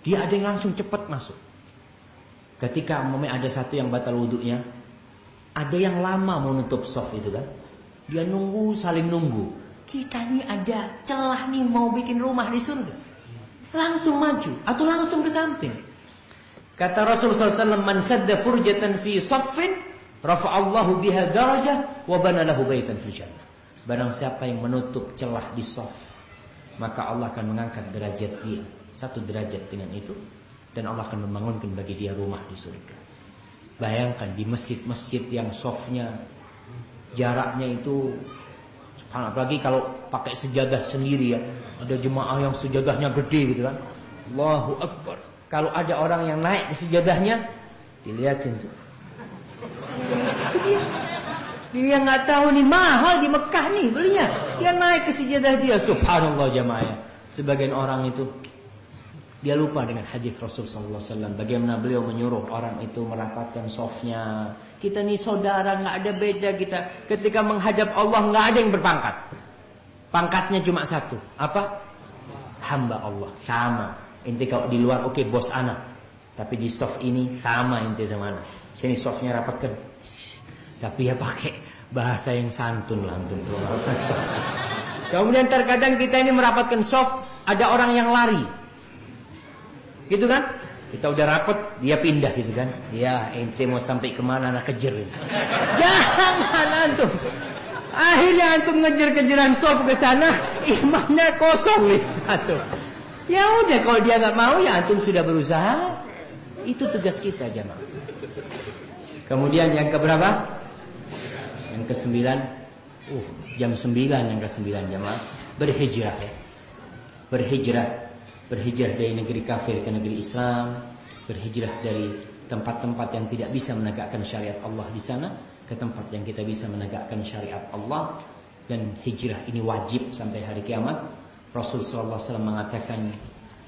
dia ada yang langsung cepat masuk. Ketika ada satu yang batal wudhunya, ada yang lama menutup soft itu kan. Dia nunggu, saling nunggu. Kita ini ada celah nih mau bikin rumah di surga. Langsung maju atau langsung ke samping. Kata Rasulullah SAW, Man sadda furjatan fi saffin, rafa'allahu biha darajah, wa banalahu baitan fil jannah. Barang siapa yang menutup celah di soft Maka Allah akan mengangkat derajat dia Satu derajat dengan itu Dan Allah akan membangunkan bagi dia rumah di surga Bayangkan di masjid-masjid yang softnya Jaraknya itu Apalagi kalau pakai sejadah sendiri ya Ada jemaah yang sejadahnya gede gitu kan Allahu Akbar Kalau ada orang yang naik di sejadahnya Dilihatin tuh dia nggak tahu nih mahal di Mekah nih belinya. Dia naik ke sejadah dia. Subhanallah jamaah. Sebagian orang itu dia lupa dengan hadis Rasul sallallahu bagaimana beliau menyuruh orang itu merapatkan softnya. Kita nih saudara nggak ada beda kita. Ketika menghadap Allah nggak ada yang berpangkat. Pangkatnya cuma satu. Apa? Hamba Allah. Sama. Inti kalau di luar oke okay, bos anak. Tapi di soft ini sama inti sama anak. Sini softnya rapatkan. Tapi ya pakai bahasa yang santun lah. Kemudian terkadang kita ini merapatkan soft, ada orang yang lari. Gitu kan? Kita udah rapet, dia pindah gitu kan. Ya, ente mau sampai ke mana anak kejar itu. Jangan antum. Akhirnya antum ngejar-kejaran soft ke sana, imannya kosong nih satu. Ya udah kalau dia nggak mau ya antum sudah berusaha. Itu tugas kita jemaah. Kemudian yang keberapa? Yang ke sembilan, uh, jam sembilan yang ke sembilan jamaah berhijrah ya. Berhijrah, berhijrah dari negeri kafir ke negeri Islam, berhijrah dari tempat-tempat yang tidak bisa menegakkan syariat Allah di sana ke tempat yang kita bisa menegakkan syariat Allah dan hijrah ini wajib sampai hari kiamat. Rasul sallallahu alaihi wasallam mengatakan,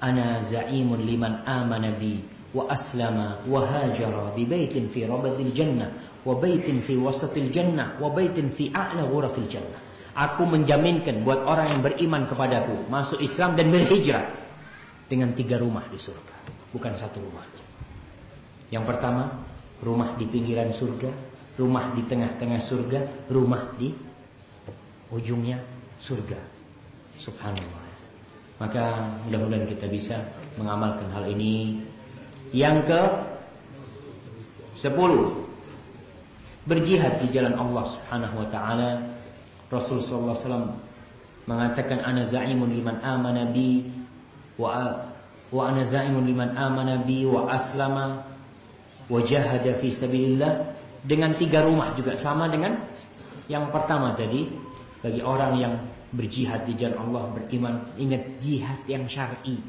"Ana za'imun liman amana bi wa aslama wa hajara bi baitin fi rabadil jannah wa baitin fi wasatil jannah wa baitin fi a'la ghurafil jannah. Aku menjaminkan buat orang yang beriman kepadaku masuk Islam dan berhijrah dengan tiga rumah di surga, bukan satu rumah. Yang pertama, rumah di pinggiran surga, rumah di tengah-tengah surga, rumah di ujungnya surga. Subhanallah. Maka mudah-mudahan kita bisa mengamalkan hal ini. Yang ke sepuluh berjihad di jalan Allah Subhanahu wa taala. Rasul sallallahu alaihi wasallam mengatakan ana za'imun liman amana bi wa wa ana za'imun liman amana bi wa aslama wa jahada fi sabilillah. Dengan tiga rumah juga sama dengan yang pertama tadi bagi orang yang berjihad di jalan Allah beriman. Ingat jihad yang syar'i.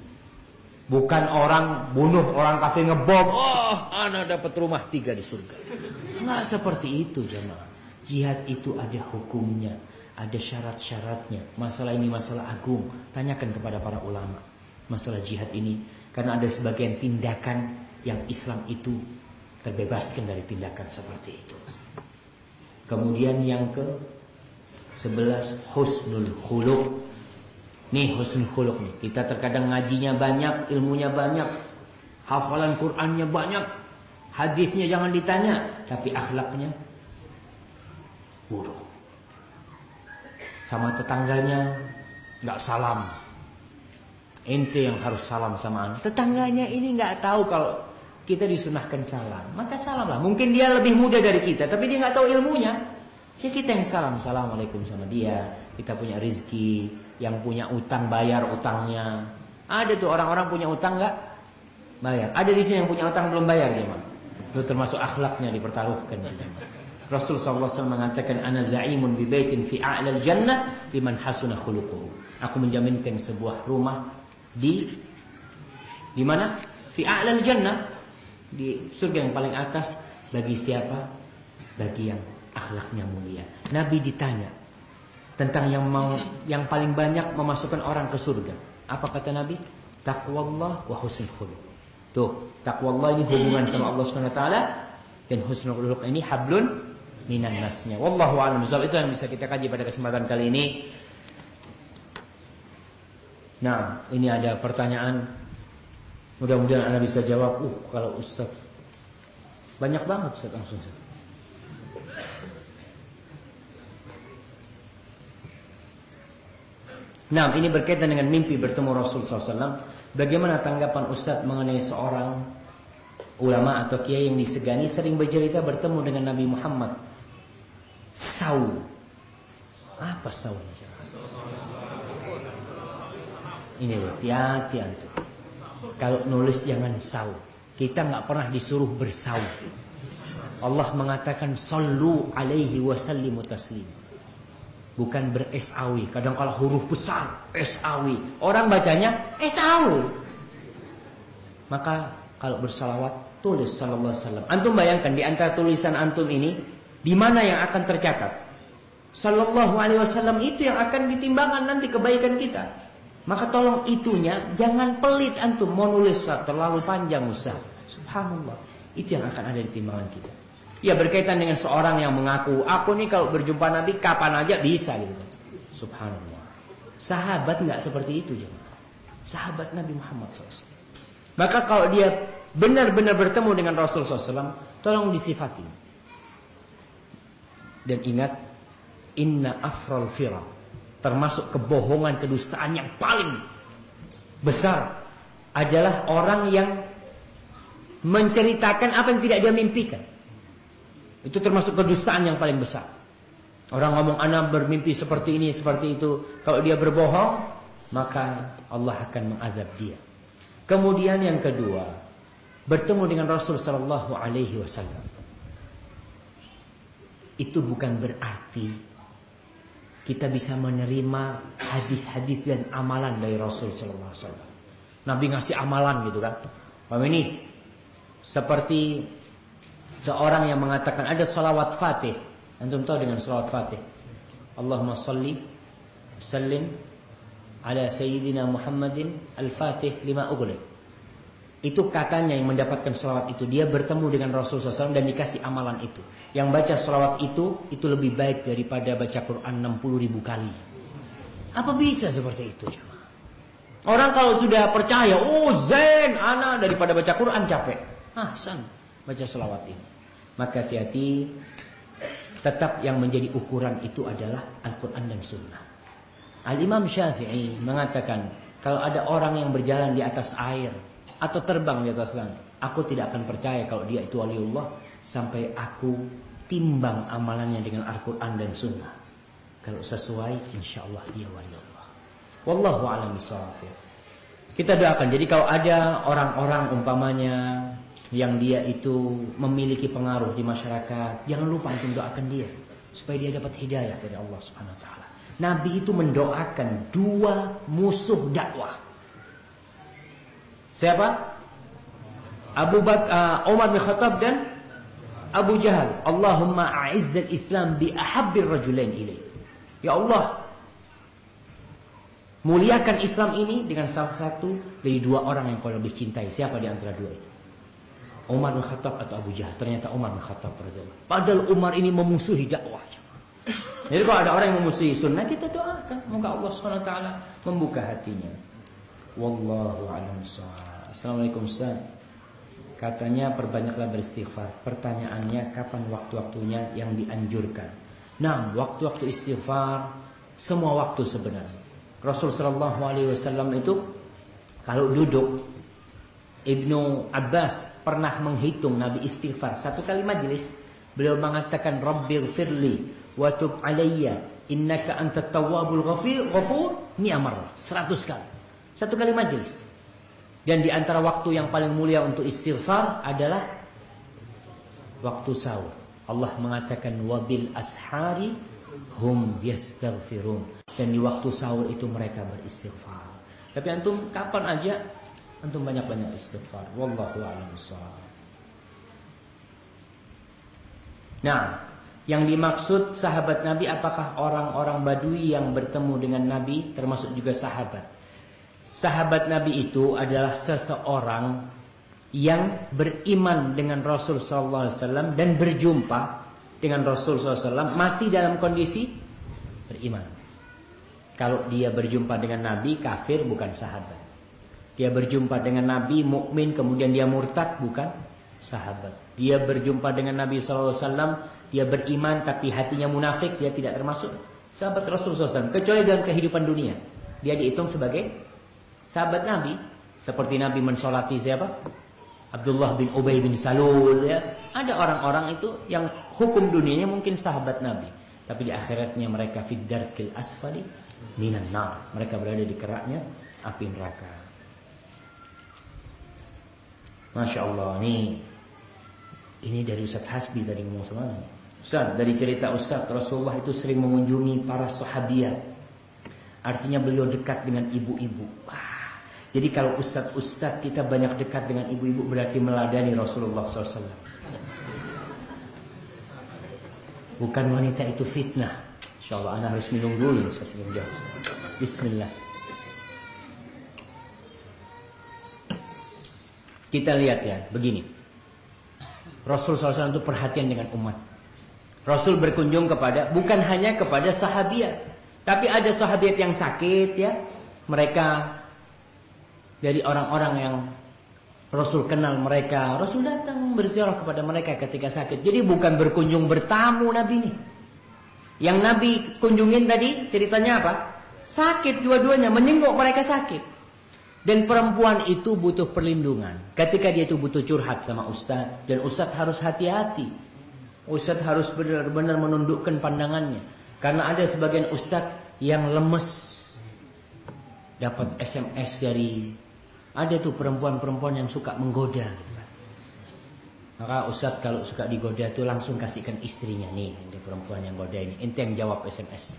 Bukan orang bunuh orang kafir ngebom oh anak dapat rumah tiga di surga. Nggak seperti itu jemaah. Jihad itu ada hukumnya ada syarat-syaratnya. Masalah ini masalah agung. Tanyakan kepada para ulama masalah jihad ini karena ada sebagian tindakan yang Islam itu terbebaskan dari tindakan seperti itu kemudian yang ke Sebelas husnul khuluq. Nih husnul khuluq nih. Kita terkadang ngajinya banyak, ilmunya banyak, hafalan Qur'annya banyak, hadisnya jangan ditanya, tapi akhlaknya buruk. Sama tetangganya nggak salam. Ente yang harus salam sama anak. Tetangganya ini nggak tahu kalau kita disunahkan salam. Maka salam lah. Mungkin dia lebih muda dari kita, tapi dia nggak tahu ilmunya. Ya kita yang salam Assalamualaikum sama dia Kita punya rizki Yang punya utang bayar utangnya Ada tuh orang-orang punya utang nggak Bayar Ada di sini yang punya utang belum bayar dia mah Itu termasuk akhlaknya dipertaruhkan Rasul SAW mengatakan Ana za'imun bi baitin fi a'lal jannah Liman hasuna khuluquhu Aku menjaminkan sebuah rumah Di di mana? Fi a'lal jannah Di surga yang paling atas Bagi siapa? Bagi yang akhlaknya mulia. Nabi ditanya tentang yang mau yang paling banyak memasukkan orang ke surga. Apa kata Nabi? Taqwallah wa husnul khuluq. Tuh, taqwallah ini hubungan sama Allah Subhanahu wa taala dan husnul khuluq ini hablun minan nasnya. Wallahu a'lam. Itu yang bisa kita kaji pada kesempatan kali ini. Nah, ini ada pertanyaan. Mudah-mudahan Anda bisa jawab. Uh, kalau Ustaz banyak banget Ustaz langsung. Ustaz. Nah, ini berkaitan dengan mimpi bertemu Rasul SAW. Bagaimana tanggapan Ustadz mengenai seorang ulama atau kiai yang disegani sering bercerita bertemu dengan Nabi Muhammad? Saul. Apa saul? Ini loh, hati-hati antum. Kalau nulis jangan saul. Kita nggak pernah disuruh bersaul. Allah mengatakan sallu alaihi wasallimu taslim bukan ber-sawi. Kadang kalau huruf besar sawi, orang bacanya sawi. Maka kalau bersalawat tulis sallallahu alaihi wasallam. Antum bayangkan di antara tulisan antum ini di mana yang akan tercatat? Sallallahu alaihi wasallam itu yang akan ditimbangkan nanti kebaikan kita. Maka tolong itunya jangan pelit antum mau nulis terlalu panjang usah. Subhanallah. Itu yang akan ada di timbangan kita. Ya berkaitan dengan seorang yang mengaku aku nih kalau berjumpa Nabi kapan aja bisa gitu. Subhanallah. Sahabat nggak seperti itu jemaah. Sahabat Nabi Muhammad SAW. Maka kalau dia benar-benar bertemu dengan Rasul SAW, tolong disifati. Dan ingat, inna afral fira. Termasuk kebohongan, kedustaan yang paling besar adalah orang yang menceritakan apa yang tidak dia mimpikan. Itu termasuk kedustaan yang paling besar. Orang ngomong anak bermimpi seperti ini, seperti itu. Kalau dia berbohong, maka Allah akan mengazab dia. Kemudian yang kedua, bertemu dengan Rasul Sallallahu Alaihi Wasallam. Itu bukan berarti kita bisa menerima hadis-hadis dan amalan dari Rasul Sallallahu Alaihi Wasallam. Nabi ngasih amalan gitu kan. Pak ini seperti Seorang yang mengatakan ada salawat fatih. Antum tahu dengan salawat fatih. Allahumma salli sallim ala sayyidina Muhammadin al-fatih lima ughliq. Itu katanya yang mendapatkan salawat itu. Dia bertemu dengan Rasulullah SAW dan dikasih amalan itu. Yang baca salawat itu, itu lebih baik daripada baca Quran 60 ribu kali. Apa bisa seperti itu? Orang kalau sudah percaya, oh zen, ana daripada baca Quran capek. Ah, san, baca selawat ini. Maka hati-hati, tetap yang menjadi ukuran itu adalah Al-Quran dan Sunnah. Al-Imam Syafi'i mengatakan, kalau ada orang yang berjalan di atas air atau terbang di atas langit, aku tidak akan percaya kalau dia itu waliullah sampai aku timbang amalannya dengan Al-Quran dan Sunnah. Kalau sesuai, insya Allah dia wali Allah. Wallahu a'lam Kita doakan. Jadi kalau ada orang-orang umpamanya yang dia itu memiliki pengaruh di masyarakat, jangan lupa untuk doakan dia supaya dia dapat hidayah dari Allah Subhanahu wa taala. Nabi itu mendoakan dua musuh dakwah. Siapa? Abu Bakar, uh, Umar bin Khattab dan Abu Jahal. Allahumma a'izzal Islam bi ahabbir rajulain ilaih. Ya Allah, muliakan Islam ini dengan salah satu dari dua orang yang kau lebih cintai. Siapa di antara dua itu? Umar bin Khattab atau Abu Jahal? Ternyata Umar bin Khattab Padahal Umar ini memusuhi dakwah. Jadi kalau ada orang yang memusuhi sunnah kita doakan moga Allah swt membuka hatinya. Wallahu a'lam Assalamualaikum Ustaz. Katanya perbanyaklah beristighfar. Pertanyaannya kapan waktu-waktunya yang dianjurkan? Nah, waktu-waktu istighfar semua waktu sebenarnya. Rasul wasallam itu kalau duduk Ibnu Abbas pernah menghitung Nabi istighfar satu kali majelis. Beliau mengatakan Rabbil firli wa tub alayya innaka antat tawwabul ghafir ghafur ni'amar 100 kali. Satu kali majelis. Dan di antara waktu yang paling mulia untuk istighfar adalah waktu sahur. Allah mengatakan wabil ashari hum yastaghfirun dan di waktu sahur itu mereka beristighfar. Tapi antum kapan aja antum banyak-banyak istighfar. Wallahu a'lam Nah, yang dimaksud sahabat Nabi apakah orang-orang Badui yang bertemu dengan Nabi termasuk juga sahabat? Sahabat Nabi itu adalah seseorang yang beriman dengan Rasul sallallahu alaihi wasallam dan berjumpa dengan Rasul sallallahu alaihi wasallam mati dalam kondisi beriman. Kalau dia berjumpa dengan Nabi kafir bukan sahabat. Dia berjumpa dengan Nabi mukmin kemudian dia murtad bukan sahabat. Dia berjumpa dengan Nabi wasallam dia beriman tapi hatinya munafik dia tidak termasuk sahabat Rasul sallallahu kecuali dalam kehidupan dunia. Dia dihitung sebagai sahabat Nabi seperti Nabi mensolati siapa? Abdullah bin Ubay bin Salul ya. Ada orang-orang itu yang hukum dunianya mungkin sahabat Nabi, tapi di akhiratnya mereka fiddarkil asfali minan nar. Mereka berada di keraknya api neraka. Masya Allah ini ini dari Ustaz Hasbi tadi ngomong sama Ustaz dari cerita Ustaz Rasulullah itu sering mengunjungi para sahabiat. Artinya beliau dekat dengan ibu-ibu. Wah, jadi kalau ustadz-ustadz kita banyak dekat dengan ibu-ibu berarti meladani Rasulullah SAW. Bukan wanita itu fitnah. Insya Allah anak harus minum dulu jauh. Bismillah. Kita lihat ya, begini. Rasul SAW itu perhatian dengan umat. Rasul berkunjung kepada, bukan hanya kepada sahabiat. Tapi ada sahabiat yang sakit ya. Mereka dari orang-orang yang Rasul kenal mereka. Rasul datang berziarah kepada mereka ketika sakit. Jadi bukan berkunjung bertamu Nabi ini. Yang Nabi kunjungin tadi ceritanya apa? Sakit dua-duanya, menengok mereka sakit. Dan perempuan itu butuh perlindungan. Ketika dia itu butuh curhat sama ustaz. Dan ustaz harus hati-hati. Ustaz harus benar-benar menundukkan pandangannya. Karena ada sebagian ustaz yang lemes. Dapat SMS dari ada tuh perempuan-perempuan yang suka menggoda. Maka Ustadz kalau suka digoda tuh langsung kasihkan istrinya nih, ini perempuan yang goda ini. Ente yang jawab SMS.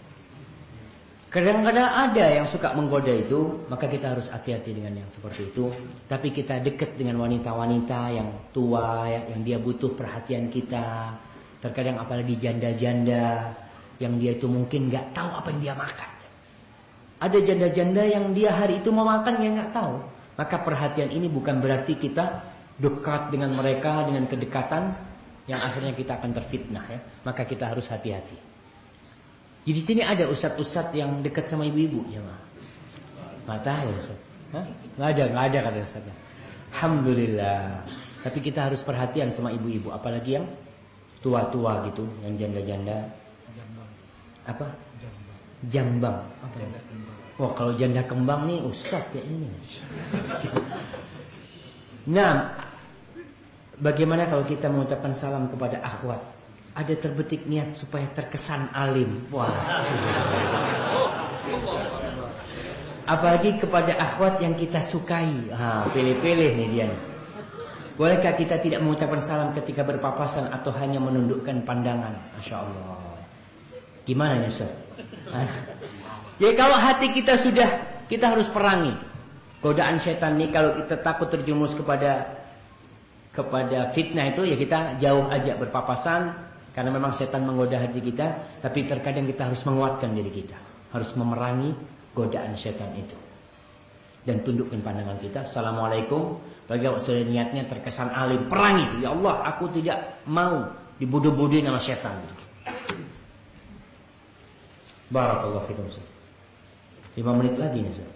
Kadang-kadang ada yang suka menggoda itu, maka kita harus hati-hati dengan yang seperti itu. Tapi kita dekat dengan wanita-wanita yang tua, yang dia butuh perhatian kita. Terkadang apalagi janda-janda yang dia itu mungkin nggak tahu apa yang dia makan. Ada janda-janda yang dia hari itu mau makan yang nggak tahu. Maka perhatian ini bukan berarti kita dekat dengan mereka dengan kedekatan yang akhirnya kita akan terfitnah ya. Maka kita harus hati-hati. Jadi di sini ada ustadz-ustadz yang dekat sama ibu-ibu ya mah. Nggak tahu Ustaz. Hah? Nggak ada, nggak ada kata Ustaz. Alhamdulillah. Tapi kita harus perhatian sama ibu-ibu, apalagi yang tua-tua gitu, yang janda-janda. Jambang. Apa? Jambang. Jambang. Apa? Janda kembang. Wah kalau janda kembang nih Ustaz ya ini. Nah, bagaimana kalau kita mengucapkan salam kepada akhwat? Ada terbetik niat supaya terkesan alim. Wah. Apalagi kepada akhwat yang kita sukai. Ha, pilih-pilih nih dia. Bolehkah kita tidak mengucapkan salam ketika berpapasan atau hanya menundukkan pandangan? Masya Allah. Gimana nih Ustaz? Ya kalau hati kita sudah kita harus perangi. Godaan setan ini kalau kita takut terjerumus kepada kepada fitnah itu ya kita jauh aja berpapasan. Karena memang setan menggoda hati kita tapi terkadang kita harus menguatkan diri kita. Harus memerangi godaan setan itu. Dan tundukkan pandangan kita. Assalamualaikum. Bagi sudah niatnya terkesan alim perangi itu. Ya Allah aku tidak mau dibodoh-bodohin sama setan. Barakallahu fikum Ustaz. 5 menit lagi nih Ustaz.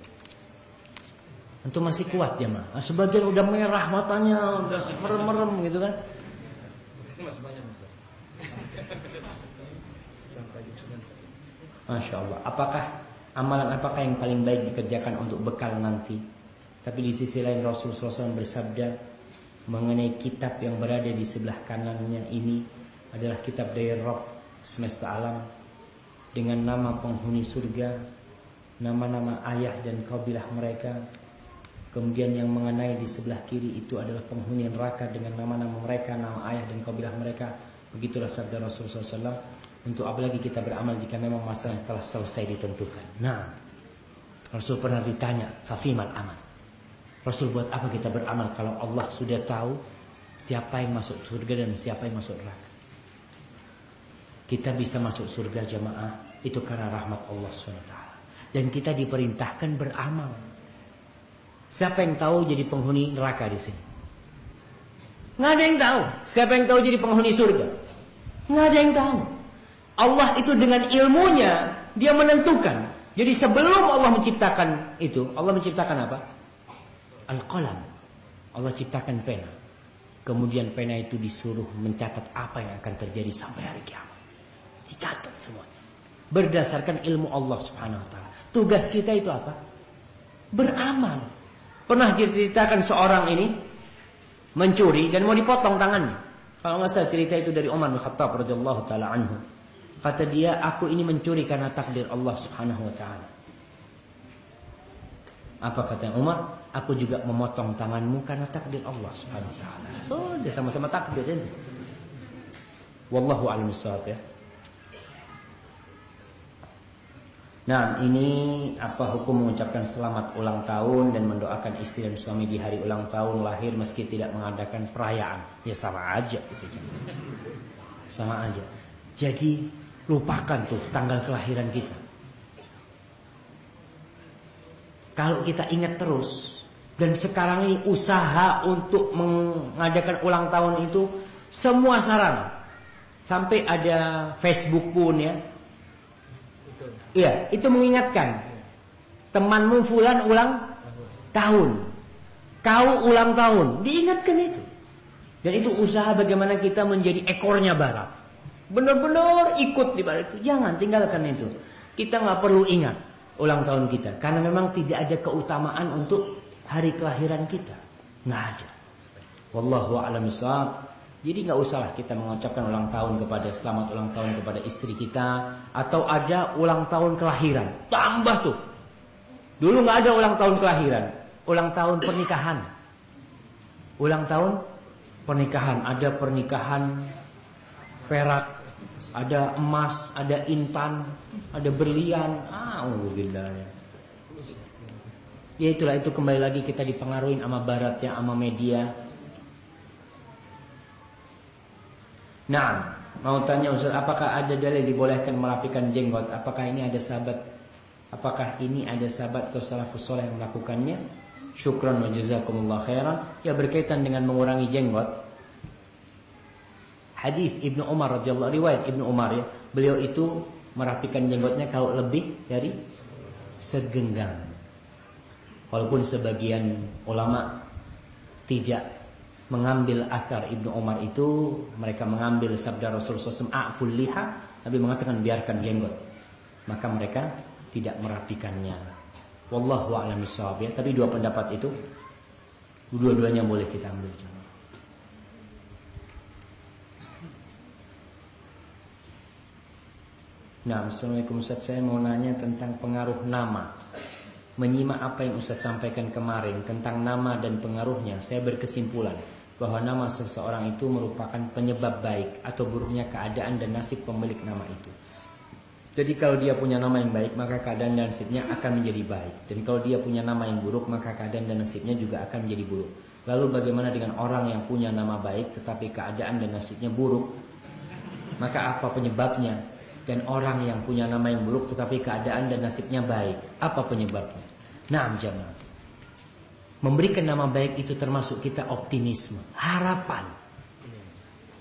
Antum masih kuat ya mah. Sebagian udah merah matanya, udah merem-merem gitu kan. Masih banyak Mas. Sampai jam 9 Ustaz. Masya Allah. Apakah amalan apakah yang paling baik dikerjakan untuk bekal nanti? Tapi di sisi lain Rasulullah SAW bersabda mengenai kitab yang berada di sebelah kanannya ini adalah kitab dari Rob semesta alam dengan nama penghuni surga, nama-nama ayah dan kabilah mereka. Kemudian yang mengenai di sebelah kiri itu adalah penghuni neraka dengan nama-nama mereka, nama ayah dan kabilah mereka. Begitulah sabda Rasulullah SAW. Untuk apalagi kita beramal jika memang masa telah selesai ditentukan. Nah, Rasul pernah ditanya, Fafimal amal. Rasul buat apa kita beramal kalau Allah sudah tahu siapa yang masuk surga dan siapa yang masuk neraka. Kita bisa masuk surga jamaah itu karena rahmat Allah SWT. Dan kita diperintahkan beramal. Siapa yang tahu jadi penghuni neraka di sini? Nggak ada yang tahu. Siapa yang tahu jadi penghuni surga? Nggak ada yang tahu. Allah itu dengan ilmunya dia menentukan. Jadi sebelum Allah menciptakan itu, Allah menciptakan apa? Al-qalam. Allah ciptakan pena. Kemudian pena itu disuruh mencatat apa yang akan terjadi sampai hari kiamat. Dicatat semuanya. Berdasarkan ilmu Allah Subhanahu wa taala. Tugas kita itu apa? Beramal. Pernah diceritakan seorang ini mencuri dan mau dipotong tangannya. Kalau nggak salah cerita itu dari Umar bin Khattab radhiyallahu taala anhu. Kata dia, aku ini mencuri karena takdir Allah Subhanahu wa taala. Apa kata Umar? Aku juga memotong tanganmu karena takdir Allah Subhanahu wa taala. So, dia sama-sama takdir kan? Wallahu a'lam ya. Nah ini apa hukum mengucapkan selamat ulang tahun dan mendoakan istri dan suami di hari ulang tahun lahir meski tidak mengadakan perayaan? Ya sama aja gitu Sama aja. Jadi lupakan tuh tanggal kelahiran kita. Kalau kita ingat terus Dan sekarang ini usaha untuk mengadakan ulang tahun itu Semua sarana Sampai ada Facebook pun ya Iya, itu mengingatkan. Temanmu fulan ulang tahun. Kau ulang tahun. Diingatkan itu. Dan itu usaha bagaimana kita menjadi ekornya barat. Benar-benar ikut di balik itu. Jangan tinggalkan itu. Kita nggak perlu ingat ulang tahun kita. Karena memang tidak ada keutamaan untuk hari kelahiran kita. Nggak ada. Wallahu a'lam jadi nggak usahlah kita mengucapkan ulang tahun kepada selamat ulang tahun kepada istri kita atau ada ulang tahun kelahiran. Tambah tuh. Dulu nggak ada ulang tahun kelahiran, ulang tahun pernikahan. Ulang tahun pernikahan, ada pernikahan perak, ada emas, ada intan, ada berlian. Ah, ya. Ya itulah itu kembali lagi kita dipengaruhi sama barat ya, sama media Nah, mau tanya Ustaz, apakah ada dalil dibolehkan merapikan jenggot? Apakah ini ada sahabat? Apakah ini ada sahabat atau salafus soleh yang melakukannya? Syukran wa jazakumullah khairan. Ya berkaitan dengan mengurangi jenggot. Hadis Ibnu Umar radhiyallahu riwayat Ibnu Umar ya, beliau itu merapikan jenggotnya kalau lebih dari segenggam. Walaupun sebagian ulama tidak mengambil asar Ibnu Umar itu, mereka mengambil sabda Rasulullah SAW, "A'ful liha", Nabi mengatakan biarkan jenggot. Maka mereka tidak merapikannya. Wallahu a'lam ya. Tapi dua pendapat itu dua-duanya boleh kita ambil. Nah, Assalamualaikum Ustaz Saya mau nanya tentang pengaruh nama Menyimak apa yang Ustaz sampaikan kemarin Tentang nama dan pengaruhnya Saya berkesimpulan Bahwa nama seseorang itu merupakan penyebab baik Atau buruknya keadaan dan nasib pemilik nama itu Jadi kalau dia punya nama yang baik Maka keadaan dan nasibnya akan menjadi baik Dan kalau dia punya nama yang buruk Maka keadaan dan nasibnya juga akan menjadi buruk Lalu bagaimana dengan orang yang punya nama baik Tetapi keadaan dan nasibnya buruk Maka apa penyebabnya dan orang yang punya nama yang buruk tetapi keadaan dan nasibnya baik. Apa penyebabnya? Nah, jamaah. Memberikan nama baik itu termasuk kita optimisme, harapan.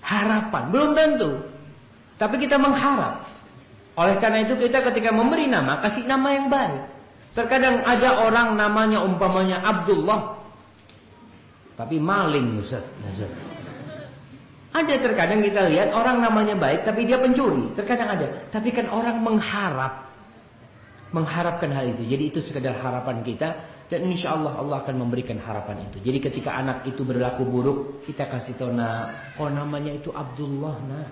Harapan, belum tentu. Tapi kita mengharap. Oleh karena itu kita ketika memberi nama, kasih nama yang baik. Terkadang ada orang namanya umpamanya Abdullah. Tapi maling Ustaz. Ada terkadang kita lihat orang namanya baik tapi dia pencuri. Terkadang ada. Tapi kan orang mengharap. Mengharapkan hal itu. Jadi itu sekedar harapan kita. Dan insya Allah Allah akan memberikan harapan itu. Jadi ketika anak itu berlaku buruk. Kita kasih tahu nak. Oh namanya itu Abdullah nak.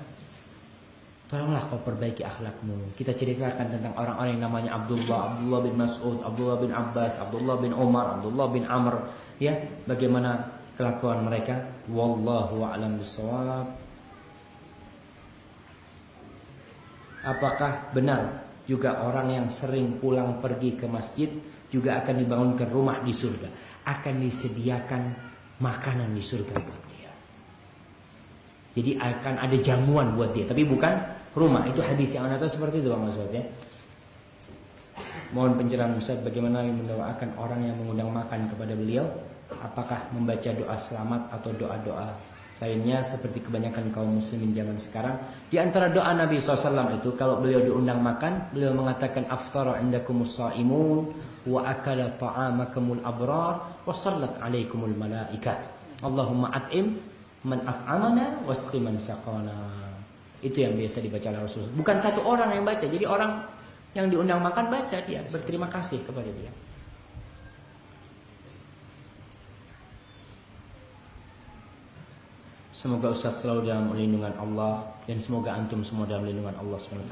Tolonglah kau perbaiki akhlakmu. Kita ceritakan tentang orang-orang yang namanya Abdullah, Abdullah bin Mas'ud, Abdullah bin Abbas, Abdullah bin Umar, Abdullah bin Amr. Ya, bagaimana kelakuan mereka wallahu a'lam bissawab Apakah benar juga orang yang sering pulang pergi ke masjid juga akan dibangunkan rumah di surga. Akan disediakan makanan di surga buat dia. Jadi akan ada jamuan buat dia. Tapi bukan rumah. Itu hadis yang anda tahu seperti itu bang maksudnya mohon pencerahan Ustaz bagaimana mendoakan orang yang mengundang makan kepada beliau? Apakah membaca doa selamat atau doa-doa lainnya seperti kebanyakan kaum muslimin zaman sekarang. Di antara doa Nabi SAW itu kalau beliau diundang makan, beliau mengatakan aftara indakumus saimun wa akala ta'amakumul abrar wa sallat alaikumul malaikat. Allahumma at'im man at'amana wasqi man saqana. Itu yang biasa dibaca oleh Rasulullah. Bukan satu orang yang baca, jadi orang yang diundang makan baca dia berterima kasih kepada dia. Semoga Ustaz selalu dalam lindungan Allah dan semoga antum semua dalam lindungan Allah SWT.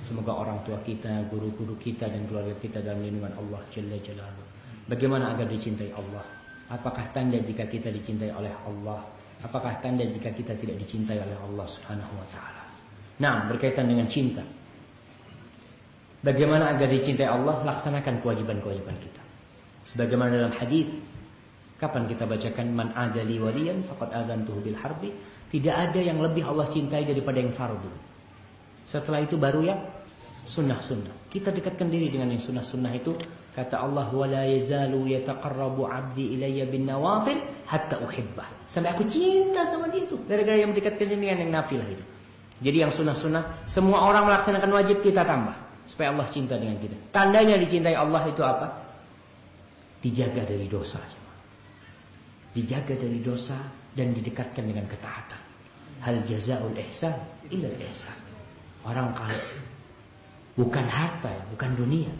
Semoga orang tua kita, guru-guru kita dan keluarga kita dalam lindungan Allah Jalla Jalaluh. Bagaimana agar dicintai Allah? Apakah tanda jika kita dicintai oleh Allah? Apakah tanda jika kita tidak dicintai oleh Allah Subhanahu wa taala? Nah, berkaitan dengan cinta. Bagaimana agar dicintai Allah? Laksanakan kewajiban-kewajiban kita. Sebagaimana dalam hadis Kapan kita bacakan man adali waliyan faqad adantuhu bil harbi? Tidak ada yang lebih Allah cintai daripada yang fardu. Setelah itu baru yang sunnah-sunnah. Kita dekatkan diri dengan yang sunnah-sunnah itu. Kata Allah, "Wala yazalu yataqarrabu 'abdi ilayya bin nawafil hatta uhibbah." Sampai aku cinta sama dia itu gara-gara yang mendekatkan diri dengan yang nafilah itu. Jadi yang sunnah-sunnah semua orang melaksanakan wajib kita tambah supaya Allah cinta dengan kita. Tandanya dicintai Allah itu apa? Dijaga dari dosa dijaga dari dosa dan didekatkan dengan ketaatan. Hal jazaul ihsan illa ihsan. Orang kalau bukan harta ya, bukan dunia.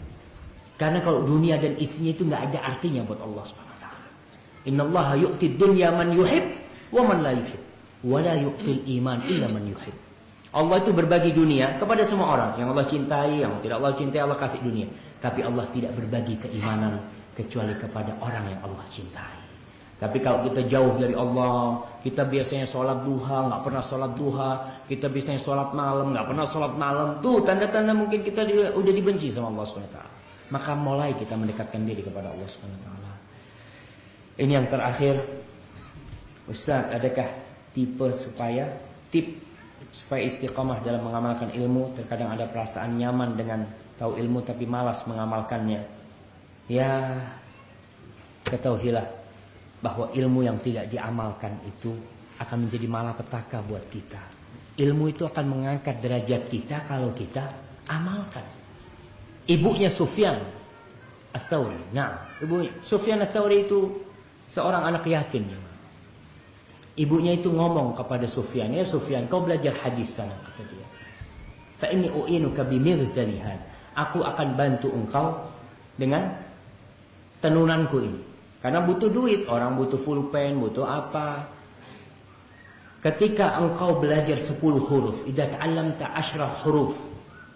Karena kalau dunia dan isinya itu nggak ada artinya buat Allah Subhanahu wa taala. Innallaha yu'ti dunya man yuhib wa man la yuhib. Wa la yu'til iman illa man yuhib. Allah itu berbagi dunia kepada semua orang. Yang Allah cintai, yang tidak Allah cintai, Allah kasih dunia. Tapi Allah tidak berbagi keimanan kecuali kepada orang yang Allah cintai. Tapi kalau kita jauh dari Allah, kita biasanya sholat duha, nggak pernah sholat duha, kita biasanya sholat malam, nggak pernah sholat malam, tuh tanda-tanda mungkin kita udah dibenci sama Allah swt. Maka mulai kita mendekatkan diri kepada Allah swt. Ini yang terakhir, Ustaz, adakah tipe supaya tip supaya istiqomah dalam mengamalkan ilmu? Terkadang ada perasaan nyaman dengan tahu ilmu tapi malas mengamalkannya. Ya, ketahuilah bahwa ilmu yang tidak diamalkan itu akan menjadi malapetaka buat kita. Ilmu itu akan mengangkat derajat kita kalau kita amalkan. Ibunya Sufyan Ats-Tsauri. Nah, ibu Sufyan Ats-Tsauri itu seorang anak yatim. Ibunya itu ngomong kepada Sufyan, "Ya Sufyan, kau belajar hadis sana," kata dia. "Fa inni u'inuka bimirzalihan." Aku akan bantu engkau dengan tenunanku ini. Karena butuh duit, orang butuh pulpen, butuh apa. Ketika engkau belajar 10 huruf, idza ta'allamta asyrah huruf,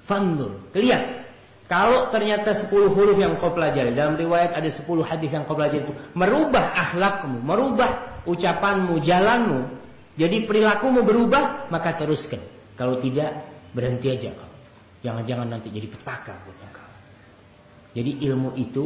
fandur, lihat kalau ternyata 10 huruf yang kau pelajari Dalam riwayat ada 10 hadis yang kau pelajari itu Merubah akhlakmu Merubah ucapanmu, jalanmu Jadi perilakumu berubah Maka teruskan. Kalau tidak berhenti aja kau. Jangan-jangan nanti jadi petaka buat engkau Jadi ilmu itu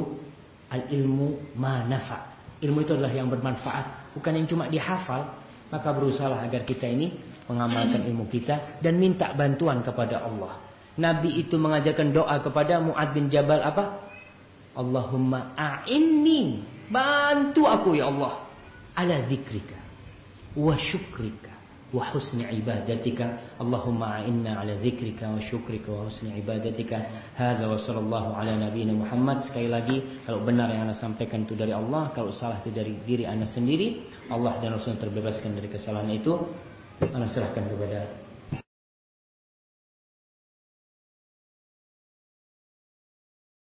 Al ilmu manafa Ilmu itu adalah yang bermanfaat Bukan yang cuma dihafal. Maka berusaha agar kita ini Mengamalkan ilmu kita Dan minta bantuan kepada Allah. Nabi itu mengajarkan doa kepada Mu'ad bin Jabal apa? Allahumma a'inni bantu aku ya Allah. Ala zikrika wa syukrika Allahumma a'inna ala zikrika wa syukrika wa husni ibadatika hadza wa sallallahu ala nabiyina Muhammad sekali lagi kalau benar yang anda sampaikan itu dari Allah kalau salah itu dari diri anda sendiri Allah dan Rasul terbebaskan dari kesalahan itu anda serahkan kepada